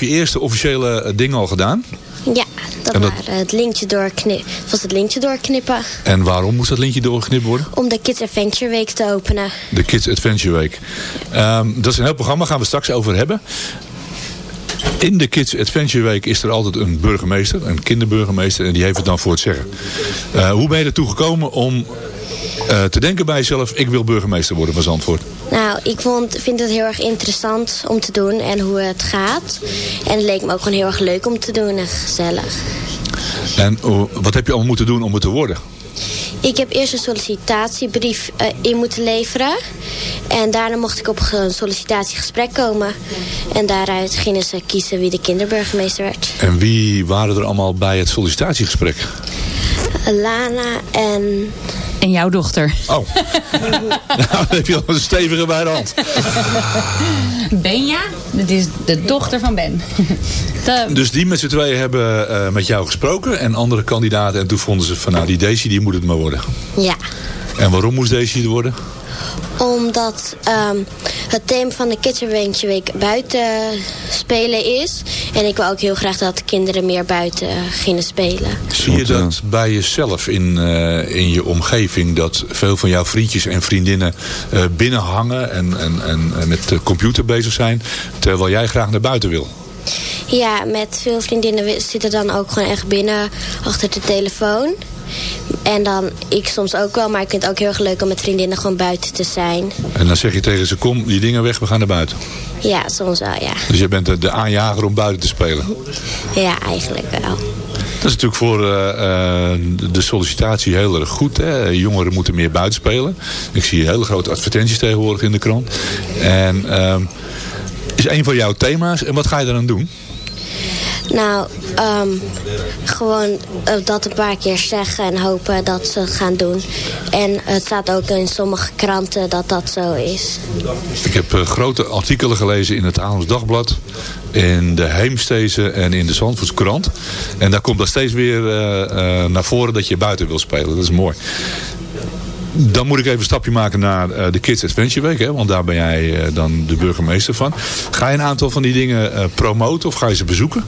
Eh, je eerste officiële eh, ding al gedaan. Ja, dat, dat- waren het lintje doorknippen. was het lintje doorknippen En waarom moest dat lintje doorgeknipt worden? om de Kids Adventure Week te openen. De Kids Adventure Week. Ehm, dat is een heel programma, gaan we straks over hebben. In de Kids Adventure Week is er altijd een burgemeester, een kinderburgemeester, en die heeft het dan voor het zeggen. Eh, hoe ben je ertoe gekomen om eh, te denken bij jezelf, ik wil burgemeester worden van Zandvoort? Nou, ik vond, vind het heel erg interessant om te doen en hoe het gaat. En het leek me ook gewoon heel erg leuk om te doen en gezellig. En oh, wat heb je allemaal moeten doen om het te worden? Ik heb eerst een sollicitatiebrief eh, in moeten leveren. En daarna mocht ik op een sollicitatiegesprek komen. En daaruit gingen ze kiezen wie de kinderburgemeester werd. En wie waren er allemaal bij het sollicitatiegesprek? Lana en... En jouw dochter. Oh. nou, dan heb je al een stevige bij de hand. Benja, dat is de dochter van Ben. De- Dus die met z'n tweeën hebben eh, met jou gesproken en andere kandidaten. En toen vonden ze van nou die Daisy die moet het maar worden. Ja. En waarom moest Daisy het worden? Omdat ehm, het thema van de Kids Adventure Week buiten spelen is. En ik wil ook heel graag dat kinderen meer buiten gingen spelen. Zie je dat bij jezelf in, eh, in je omgeving? Dat veel van jouw vriendjes en vriendinnen eh, binnen hangen en, en, en met de computer bezig zijn. Terwijl jij graag naar buiten wil. Ja, met veel vriendinnen zitten dan ook gewoon echt binnen achter de telefoon. En dan ik soms ook wel, maar ik vind het ook heel erg leuk om met vriendinnen gewoon buiten te zijn. En dan zeg je tegen ze kom die dingen weg, we gaan naar buiten. Ja, soms wel, ja. Dus je bent de, de aanjager om buiten te spelen. Ja, eigenlijk wel. Dat is natuurlijk voor eh, eh, de sollicitatie heel erg goed. Hè? Jongeren moeten meer buiten spelen. Ik zie hele grote advertenties tegenwoordig in de krant. En ehm, is een van jouw thema's. En wat ga je dan doen? Nou, ehm, gewoon eh, dat een paar keer zeggen en hopen dat ze het gaan doen. En het staat ook in sommige kranten dat dat zo is. Ik heb eh, grote artikelen gelezen in het Haarlems Dagblad. In de Heemsteze en in de Zandvoortse krant. En daar komt dan steeds weer eh, naar voren dat je buiten wil spelen. Dat is mooi. Dan moet ik even een stapje maken naar eh, de Kids Adventure Week. Hè, want daar ben jij eh, dan de burgemeester van. Ga je een aantal van die dingen eh, promoten of ga je ze bezoeken?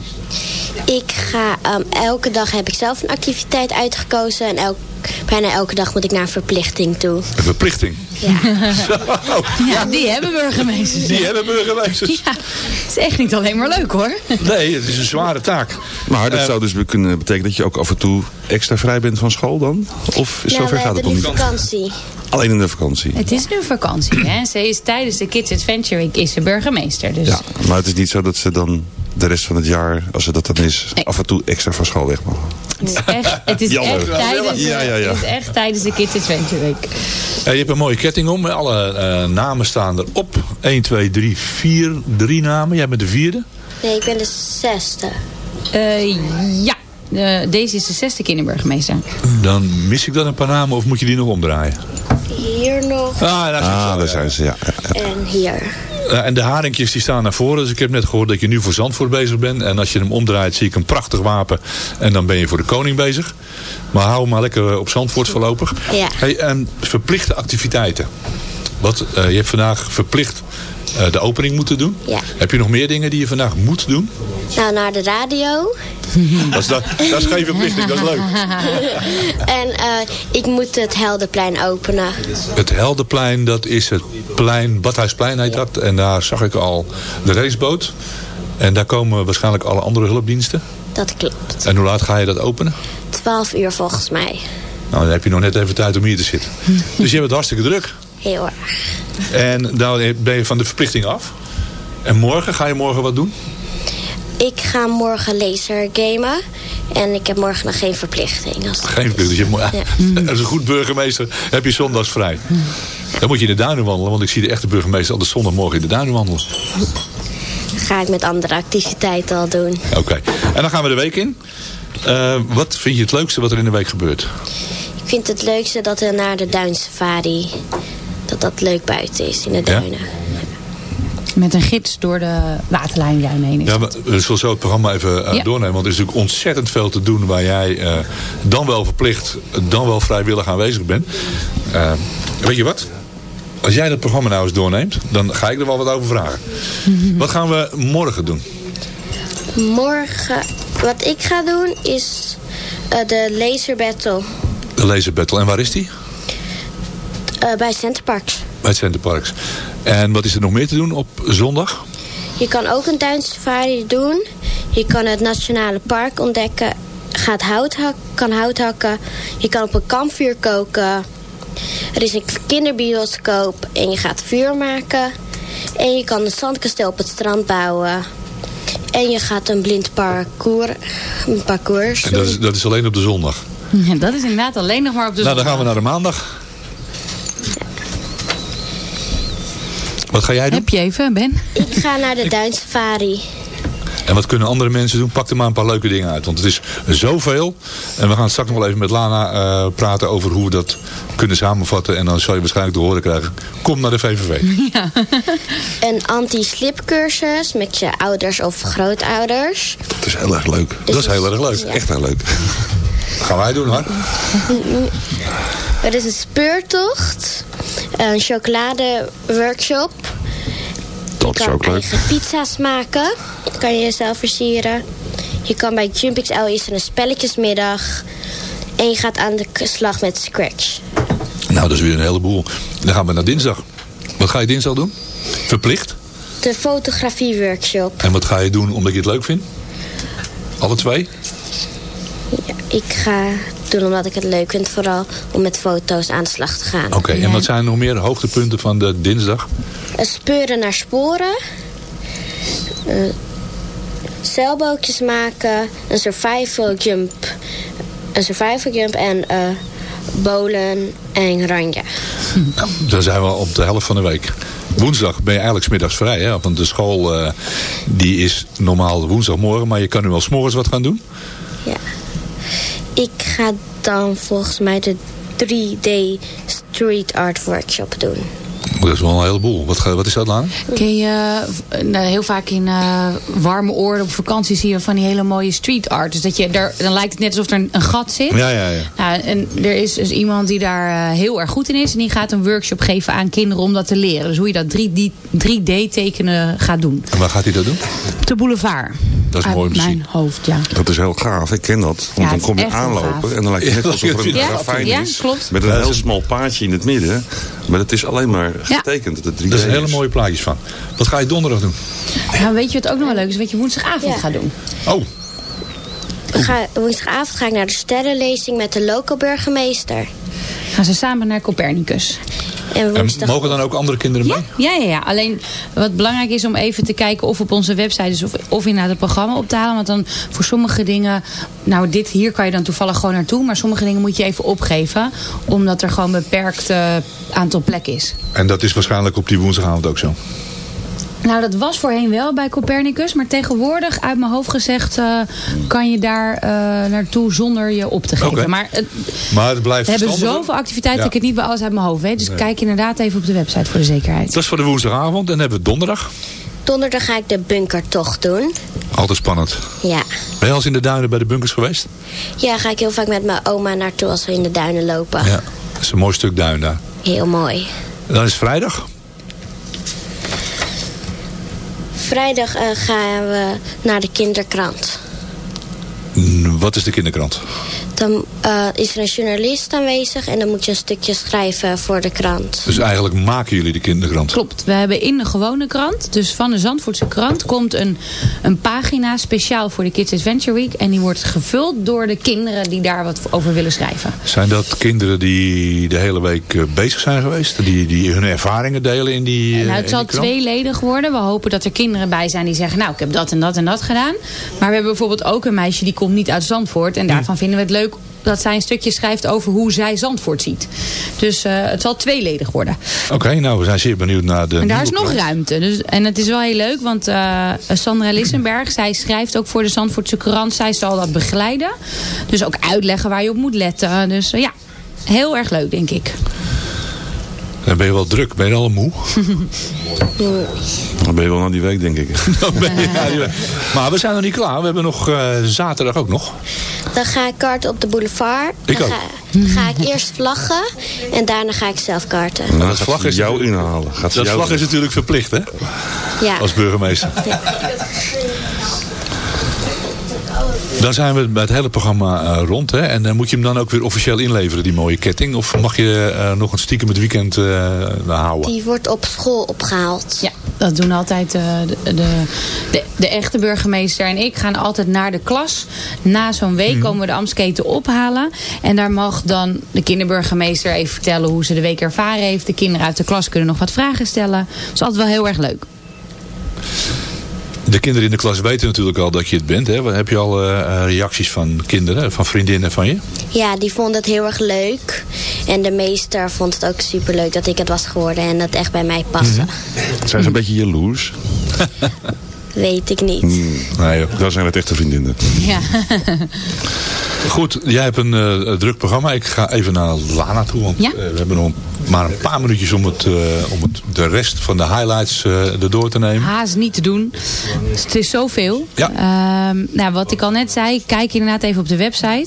Ik ga, ehm, elke dag heb ik zelf een activiteit uitgekozen. En elk, bijna elke dag moet ik naar een verplichting toe. Een verplichting. Ja. Ja, die hebben burgemeesters. Die hebben burgemeesters. Ja, het is echt niet alleen maar leuk hoor. Nee, het is een zware taak. Maar dat Eh, zou dus kunnen betekenen dat je ook af en toe extra vrij bent van school dan? Of ja, zover gaat het nog nu niet? vakantie. Alleen in de vakantie. Het is nu vakantie. Hè? Ze is tijdens de Kids Adventure Week is ze burgemeester. Dus Ja, maar het is niet zo dat ze dan de rest van het jaar, als het dat dan is, af en toe extra van school weg mogen. het is echt, het is echt, tijdens, Ja, ja, ja. Het is echt tijdens de Kids Adventure Week. Je hebt een mooie ketting om. Alle eh, namen staan erop. 1, 2, 3, 4. Drie namen. Jij bent de vierde. Nee, ik ben de zesde. Eh, ja, Eh, deze is de zesde kinderburgemeester. Dan mis ik dan een paar namen of moet je die nog omdraaien? Hier nog Ah, daar zijn ze. Ah, daar zijn ze, ja. en hier. Eh, en de haringjes die staan naar voren. Dus ik heb net gehoord dat je nu voor Zandvoort bezig bent. En als je hem omdraait zie ik een prachtig wapen. En dan ben je voor de koning bezig. Maar hou hem maar lekker op Zandvoort voorlopig. Ja. Hey, en verplichte activiteiten. Wat, eh, je hebt vandaag verplicht eh, de opening moeten doen. Ja. Heb je nog meer dingen die je vandaag moet doen? Nou, naar de radio. Dat is, dat, dat is geen verplichting, dat is leuk. En eh, ik moet het Heldenplein openen. Het Heldenplein, dat is het plein, Badhuisplein heet dat. En daar zag ik al de raceboot. En daar komen waarschijnlijk alle andere hulpdiensten. Dat klopt. En hoe laat ga je dat openen? 12 uur volgens mij. Nou, dan heb je nog net even tijd om hier te zitten. Dus je hebt het hartstikke druk. Heel erg. En nou ben je van de verplichting af. En morgen, ga je morgen wat doen? Ik ga morgen laser gamen. En ik heb morgen nog geen verplichting. Als Geen verplichting. Ja. Als een goed burgemeester heb je zondags vrij. Dan moet je in de duinen wandelen. Want ik zie de echte burgemeester altijd zondagmorgen in de duinen wandelen. ga ik met andere activiteiten al doen. Oké. En dan gaan we de week in. Eh, wat vind je het leukste wat er in de week gebeurt? Ik vind het leukste dat we naar de duinsafari... dat dat leuk buiten is in de duinen. Met een gids door de waterlijnduin heen. is Ja, het. we zullen zo het programma even eh, Ja. doornemen. Want er is natuurlijk ontzettend veel te doen waar jij eh, dan wel verplicht, dan wel vrijwillig aanwezig bent. Eh, weet je wat? Als jij dat programma nou eens doorneemt, dan ga ik er wel wat over vragen. Wat gaan we morgen doen? Morgen, wat ik ga doen is eh, de laser battle De Laser Battle. En waar is die? Eh, bij Centerparks. Bij het Center Parks. En wat is er nog meer te doen op zondag? Je kan ook een duinsafari doen. Je kan het nationale park ontdekken. Gaat hout hak, kan hout hakken. Je kan op een kampvuur koken. Er is een kinderbioscoop en je gaat vuur maken. En je kan een zandkasteel op het strand bouwen. En je gaat een blind parcours, een parcours En dat is, dat is alleen op de zondag. Ja, dat is inderdaad alleen nog maar op de nou, dan gaan we zondag. naar de maandag. Wat ga jij doen? Heb je even, Ben? Ik ga naar de duinsafari. En wat kunnen andere mensen doen? Pak er maar een paar leuke dingen uit. Want het is zoveel. En we gaan straks nog wel even met Lana eh, praten over hoe we dat kunnen samenvatten. En dan zal je waarschijnlijk te horen krijgen. Kom naar de VVV. Ja. Een anti-slipcursus met je ouders of grootouders. Dat is heel erg leuk. Dat is heel erg leuk. Ja. Echt heel leuk. Dat gaan wij doen hoor. Er is een speurtocht. Een chocoladeworkshop. Dat is Je ook kan leuk. pizza's maken. Dat kan je jezelf versieren. Je kan bij Jumpix L is een spelletjesmiddag. En je gaat aan de slag met Scratch. Nou, dat is weer een heleboel. Dan gaan we naar dinsdag. Wat ga je dinsdag doen? Verplicht. De fotografieworkshop. En wat ga je doen omdat je het leuk vindt? Alle twee? Ja, ik ga doen omdat ik het leuk vind. Vooral om met foto's aan de slag te gaan. Oké, en wat zijn nog meer hoogtepunten van de dinsdag? Speuren naar sporen. Eh, zeilbootjes maken. Een survival jump. Een survival jump en eh bowlen en ranje. Dan zijn we op de helft van de week. Woensdag ben je eigenlijk smiddags vrij. Hè? Want de school eh, die is normaal woensdagmorgen. Maar je kan nu wel s'morgens wat gaan doen. Ja. Ik ga dan volgens mij de 3D street art workshop doen. Dat is wel een heleboel. Wat, ga- wat is dat, Laan? Ken je eh, nou, heel vaak in eh, warme oorden op vakantie zie je van die hele mooie street art. Dus dat je daar, dan lijkt het net alsof er een, een gat zit. Ja, ja, ja. Nou, en er is dus iemand die daar eh, heel erg goed in is. En die gaat een workshop geven aan kinderen om dat te leren. Dus hoe je dat 3D, 3D tekenen gaat doen. En waar gaat hij dat doen? Op de boulevard. Dat is Uit mooi om te mijn zien. hoofd, ja. Dat is heel gaaf, ik ken dat. Want Ja, dan kom je aanlopen en dan lijkt het net alsof er een ja, is. klopt. Met een heel smal paadje in het midden. Maar het is alleen maar Ja. getekend. Dat het 3D Daar zijn hele mooie plaatjes van. Wat ga je donderdag doen? Nou, weet je wat ook nog wel leuk is? Wat je woensdagavond Ja. gaat doen. Oh, Ga, woensdagavond ga ik naar de sterrenlezing met de lokale burgemeester. Gaan ze samen naar Copernicus. En mogen dan ook andere kinderen mee? Ja, ja, ja. Alleen wat belangrijk is om even te kijken of op onze website is of, of inderdaad het programma op te halen. Want dan voor sommige dingen, nou dit hier kan je dan toevallig gewoon naartoe. Maar sommige dingen moet je even opgeven. Omdat er gewoon een beperkt eh, aantal plekken is. En dat is waarschijnlijk op die woensdagavond ook zo. Nou, dat was voorheen wel bij Copernicus. Maar tegenwoordig, uit mijn hoofd gezegd, eh, kan je daar eh, naartoe zonder je op te geven. Maar het, Maar het blijft we hebben zoveel activiteiten Ja. dat ik het niet bij alles uit mijn hoofd weet. Dus Nee. kijk inderdaad even op de website voor de zekerheid. Dat is voor de woensdagavond. En dan hebben we donderdag. Donderdag ga ik de bunkertocht doen. Altijd spannend. Ja. Ben je al eens in de duinen bij de bunkers geweest? Ja, ga ik heel vaak met mijn oma naartoe als we in de duinen lopen. Ja. Dat is een mooi stuk duin daar. Heel mooi. Dan is vrijdag. Vrijdag eh, gaan we naar de kinderkrant. Wat is de kinderkrant? Dan eh, is er een journalist aanwezig en dan moet je een stukje schrijven voor de krant. Dus eigenlijk maken jullie de kinderkrant. Klopt. We hebben in de gewone krant, dus van de Zandvoortse krant, komt een, een pagina speciaal voor de Kids Adventure Week. En die wordt gevuld door de kinderen die daar wat over willen schrijven. Zijn dat kinderen die de hele week eh, bezig zijn geweest? Die, die hun ervaringen delen in die, eh, nou, in het zal die krant? tweeledig worden. We hopen dat er kinderen bij zijn die zeggen, nou, ik heb dat en dat en dat gedaan. Maar we hebben bijvoorbeeld ook een meisje die komt niet uit Zandvoort. En daarvan vinden we het leuk dat zij een stukje schrijft over hoe zij Zandvoort ziet. Dus eh, het zal tweeledig worden. Oké, nou we zijn zeer benieuwd naar de En daar is nog ruimte. Dus, en het is wel heel leuk, want eh, Sandra Lissenberg, zij schrijft ook voor de Zandvoortse krant. Zij zal dat begeleiden. Dus ook uitleggen waar je op moet letten. Dus eh, ja, heel erg leuk, denk ik. Dan ben je wel druk. Ben je al moe? Dan ben je wel na die week, denk ik. Dan ben je- ja, die- maar we zijn nog niet klaar. We hebben nog eh, zaterdag ook nog. Dan ga ik karten op de boulevard. Ik dan ook. Ga, dan ga ik eerst vlaggen en daarna ga ik zelf karten. En dan dat vlag is jou inhalen. Gaat Dat jou vlag is natuurlijk verplicht, hè? Ja. Als burgemeester. Dan zijn we bij het hele programma eh, rond. Hè? En dan moet je hem dan ook weer officieel inleveren, die mooie ketting. Of mag je eh, nog een stiekem het weekend eh, houden? Die wordt op school opgehaald. Ja, dat doen altijd eh, de, de, de, de echte burgemeester en ik gaan altijd naar de klas. Na zo'n week komen we de Amsketen ophalen. En daar mag dan de kinderburgemeester even vertellen hoe ze de week ervaren heeft. De kinderen uit de klas kunnen nog wat vragen stellen. Dat is altijd wel heel erg leuk. De kinderen in de klas weten natuurlijk al dat je het bent. Hè? Wat- Heb je al eh, eh, reacties van kinderen, van vriendinnen van je? Ja, die vond het heel erg leuk. En de meester vond het ook superleuk dat ik het was geworden en dat echt bij mij paste. Zijn ze een beetje jaloers? Weet ik niet. Hmm, nee, joh, daar zijn het echte vriendinnen. Ja. Goed, jij hebt een eh, druk programma. Ik ga even naar Lana toe. Want Ja. we hebben nog maar een paar minuutjes om, het, eh, om het, de rest van de highlights eh erdoor te nemen. Haast niet te doen. Dus het is zoveel. Ja. Ehm, nou, wat ik al net zei, kijk inderdaad even op de website.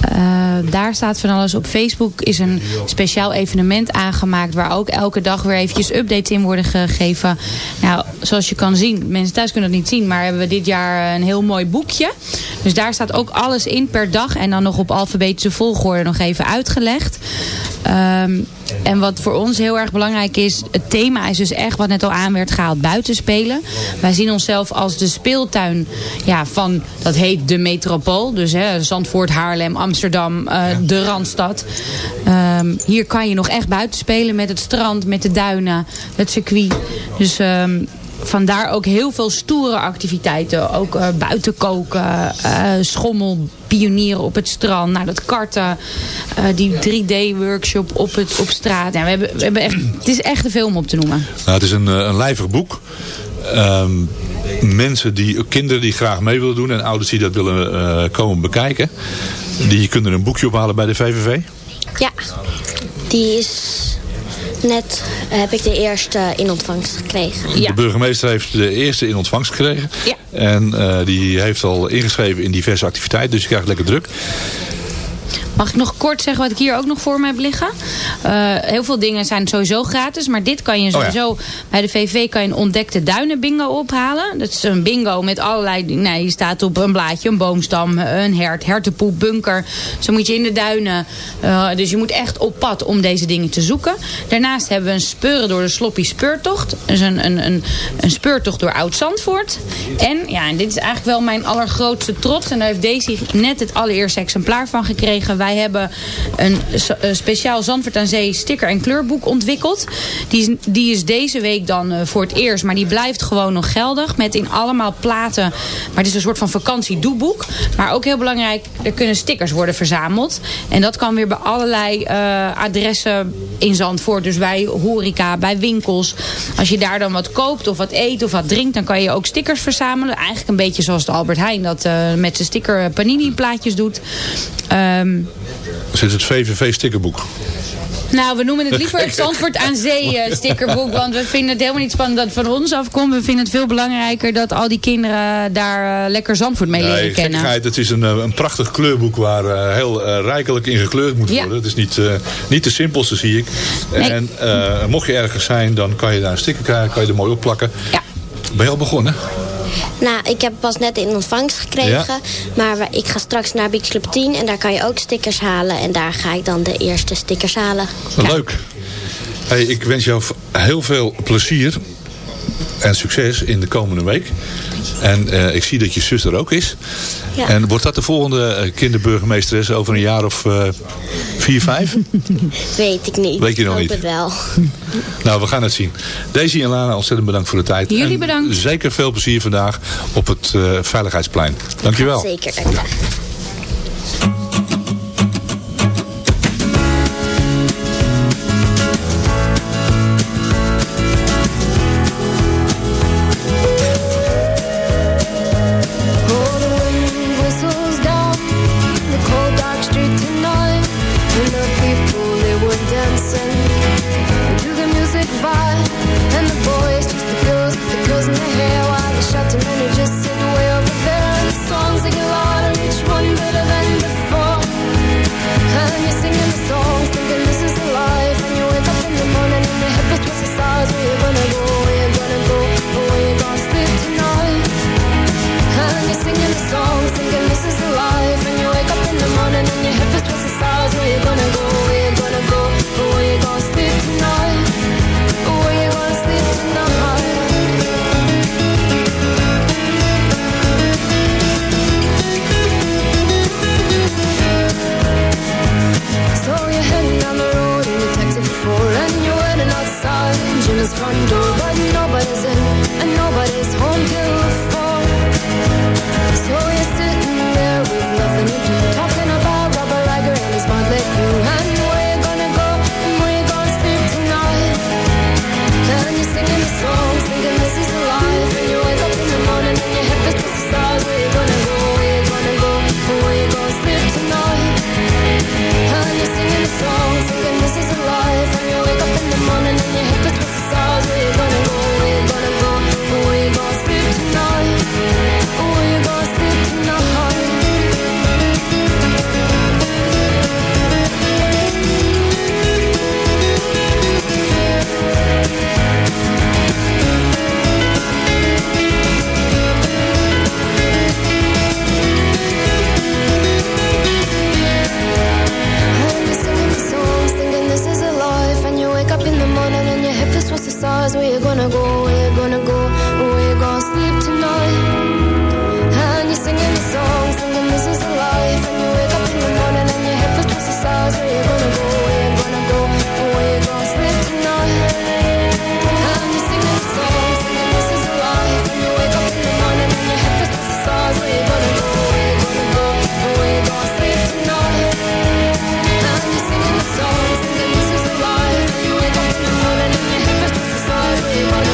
Eh, daar staat van alles. Op Facebook is een speciaal evenement aangemaakt... waar ook elke dag weer eventjes updates in worden gegeven. Nou, zoals je kan zien, mensen thuis kunnen dat niet zien... maar hebben we dit jaar een heel mooi boekje. Dus daar staat ook alles in per dag... en dan nog op alfabetische volgorde nog even uitgelegd. Ehm, en wat voor ons heel erg belangrijk is... het thema is dus echt, wat net al aan werd gehaald, buitenspelen. Wij zien onszelf als de speeltuin ja, van, dat heet de metropool. Dus hè, Zandvoort, Haarlem, Amsterdam, eh, de Randstad. Ehm, hier kan je nog echt buiten spelen met het strand, met de duinen, het circuit. Dus... ehm, Vandaar ook heel veel stoere activiteiten. Ook eh, buiten koken, eh, schommel, pionieren op het strand. Nou, dat karten, eh, die 3D-workshop op, het, op straat. Ja, we hebben, we hebben echt, het is echt een film op te noemen. Nou, het is een, een lijvig boek. Ehm, mensen die, kinderen die graag mee willen doen en ouders die dat willen eh, komen bekijken. Die kunnen een boekje ophalen bij de VVV. Ja, die is net, heb ik de eerste in ontvangst gekregen. De burgemeester heeft de eerste in ontvangst gekregen. Ja. En eh, die heeft al ingeschreven in diverse activiteiten. Dus je krijgt lekker druk. Mag ik nog kort zeggen wat ik hier ook nog voor me heb liggen? Eh, heel veel dingen zijn sowieso gratis. Maar dit kan je ja. sowieso... Bij de VV kan je een ontdekte duinen bingo ophalen. Dat is een bingo met allerlei... Nee, hier staat op een blaadje, een boomstam, een hert, hertenpoep, bunker. Zo moet je in de duinen. eh, dus je moet echt op pad om deze dingen te zoeken. Daarnaast hebben we een speuren door de sloppy speurtocht. Dus een, een, een, een speurtocht door Oud-Zandvoort. En, ja, en dit is eigenlijk wel mijn allergrootste trots. En daar heeft Daisy net het allereerste exemplaar van gekregen. Wij hebben een, speciaal Zandvoort aan Zee sticker- en kleurboek ontwikkeld. Die is, die is deze week dan eh, voor het eerst. Maar die blijft gewoon nog geldig. Met in allemaal platen. Maar het is een soort van vakantiedoeboek. Maar ook heel belangrijk, er kunnen stickers worden verzameld. En dat kan weer bij allerlei eh, adressen in Zandvoort. Dus bij horeca, bij winkels. Als je daar dan wat koopt of wat eet of wat drinkt... dan kan je ook stickers verzamelen. Eigenlijk een beetje zoals de Albert Heijn dat eh, met zijn sticker panini plaatjes doet. Ehm, Is het VVV stickerboek. nou, we noemen het liever het Zandvoort aan Zee eh, stickerboek. Want we vinden het helemaal niet spannend dat het van ons afkomt. We vinden het veel belangrijker dat al die kinderen daar eh, lekker Zandvoort mee leren Nee, kennen. gekkigheid. Het is een, eh, een prachtig kleurboek waar heel rijkelijk in gekleurd moet Ja. worden. Het is niet, niet de simpelste, zie ik. Nee. En mocht je ergens zijn, dan kan je daar een sticker krijgen. Kan je er mooi opplakken. Ja. Ben je al begonnen? Nou, ik heb pas net in ontvangst gekregen. Ja. Maar ik ga straks naar Beach Club 10 en daar kan je ook stickers halen. En daar ga ik dan de eerste stickers halen. Leuk. Hey, ik wens jou heel veel plezier en succes in de komende week. En eh, ik zie dat je zus er ook is. Ja. En wordt dat de volgende eh, kinderburgemeesteres over een jaar of eh, vier, vijf? Weet ik niet. Weet je nog Hoop niet. het wel. Nou, we gaan het zien. Daisy en Lana, ontzettend bedankt voor de tijd. Jullie En bedankt. Zeker veel plezier vandaag op het eh, Veiligheidsplein. Dankjewel. Zeker, dankjewel. Oh, Everybody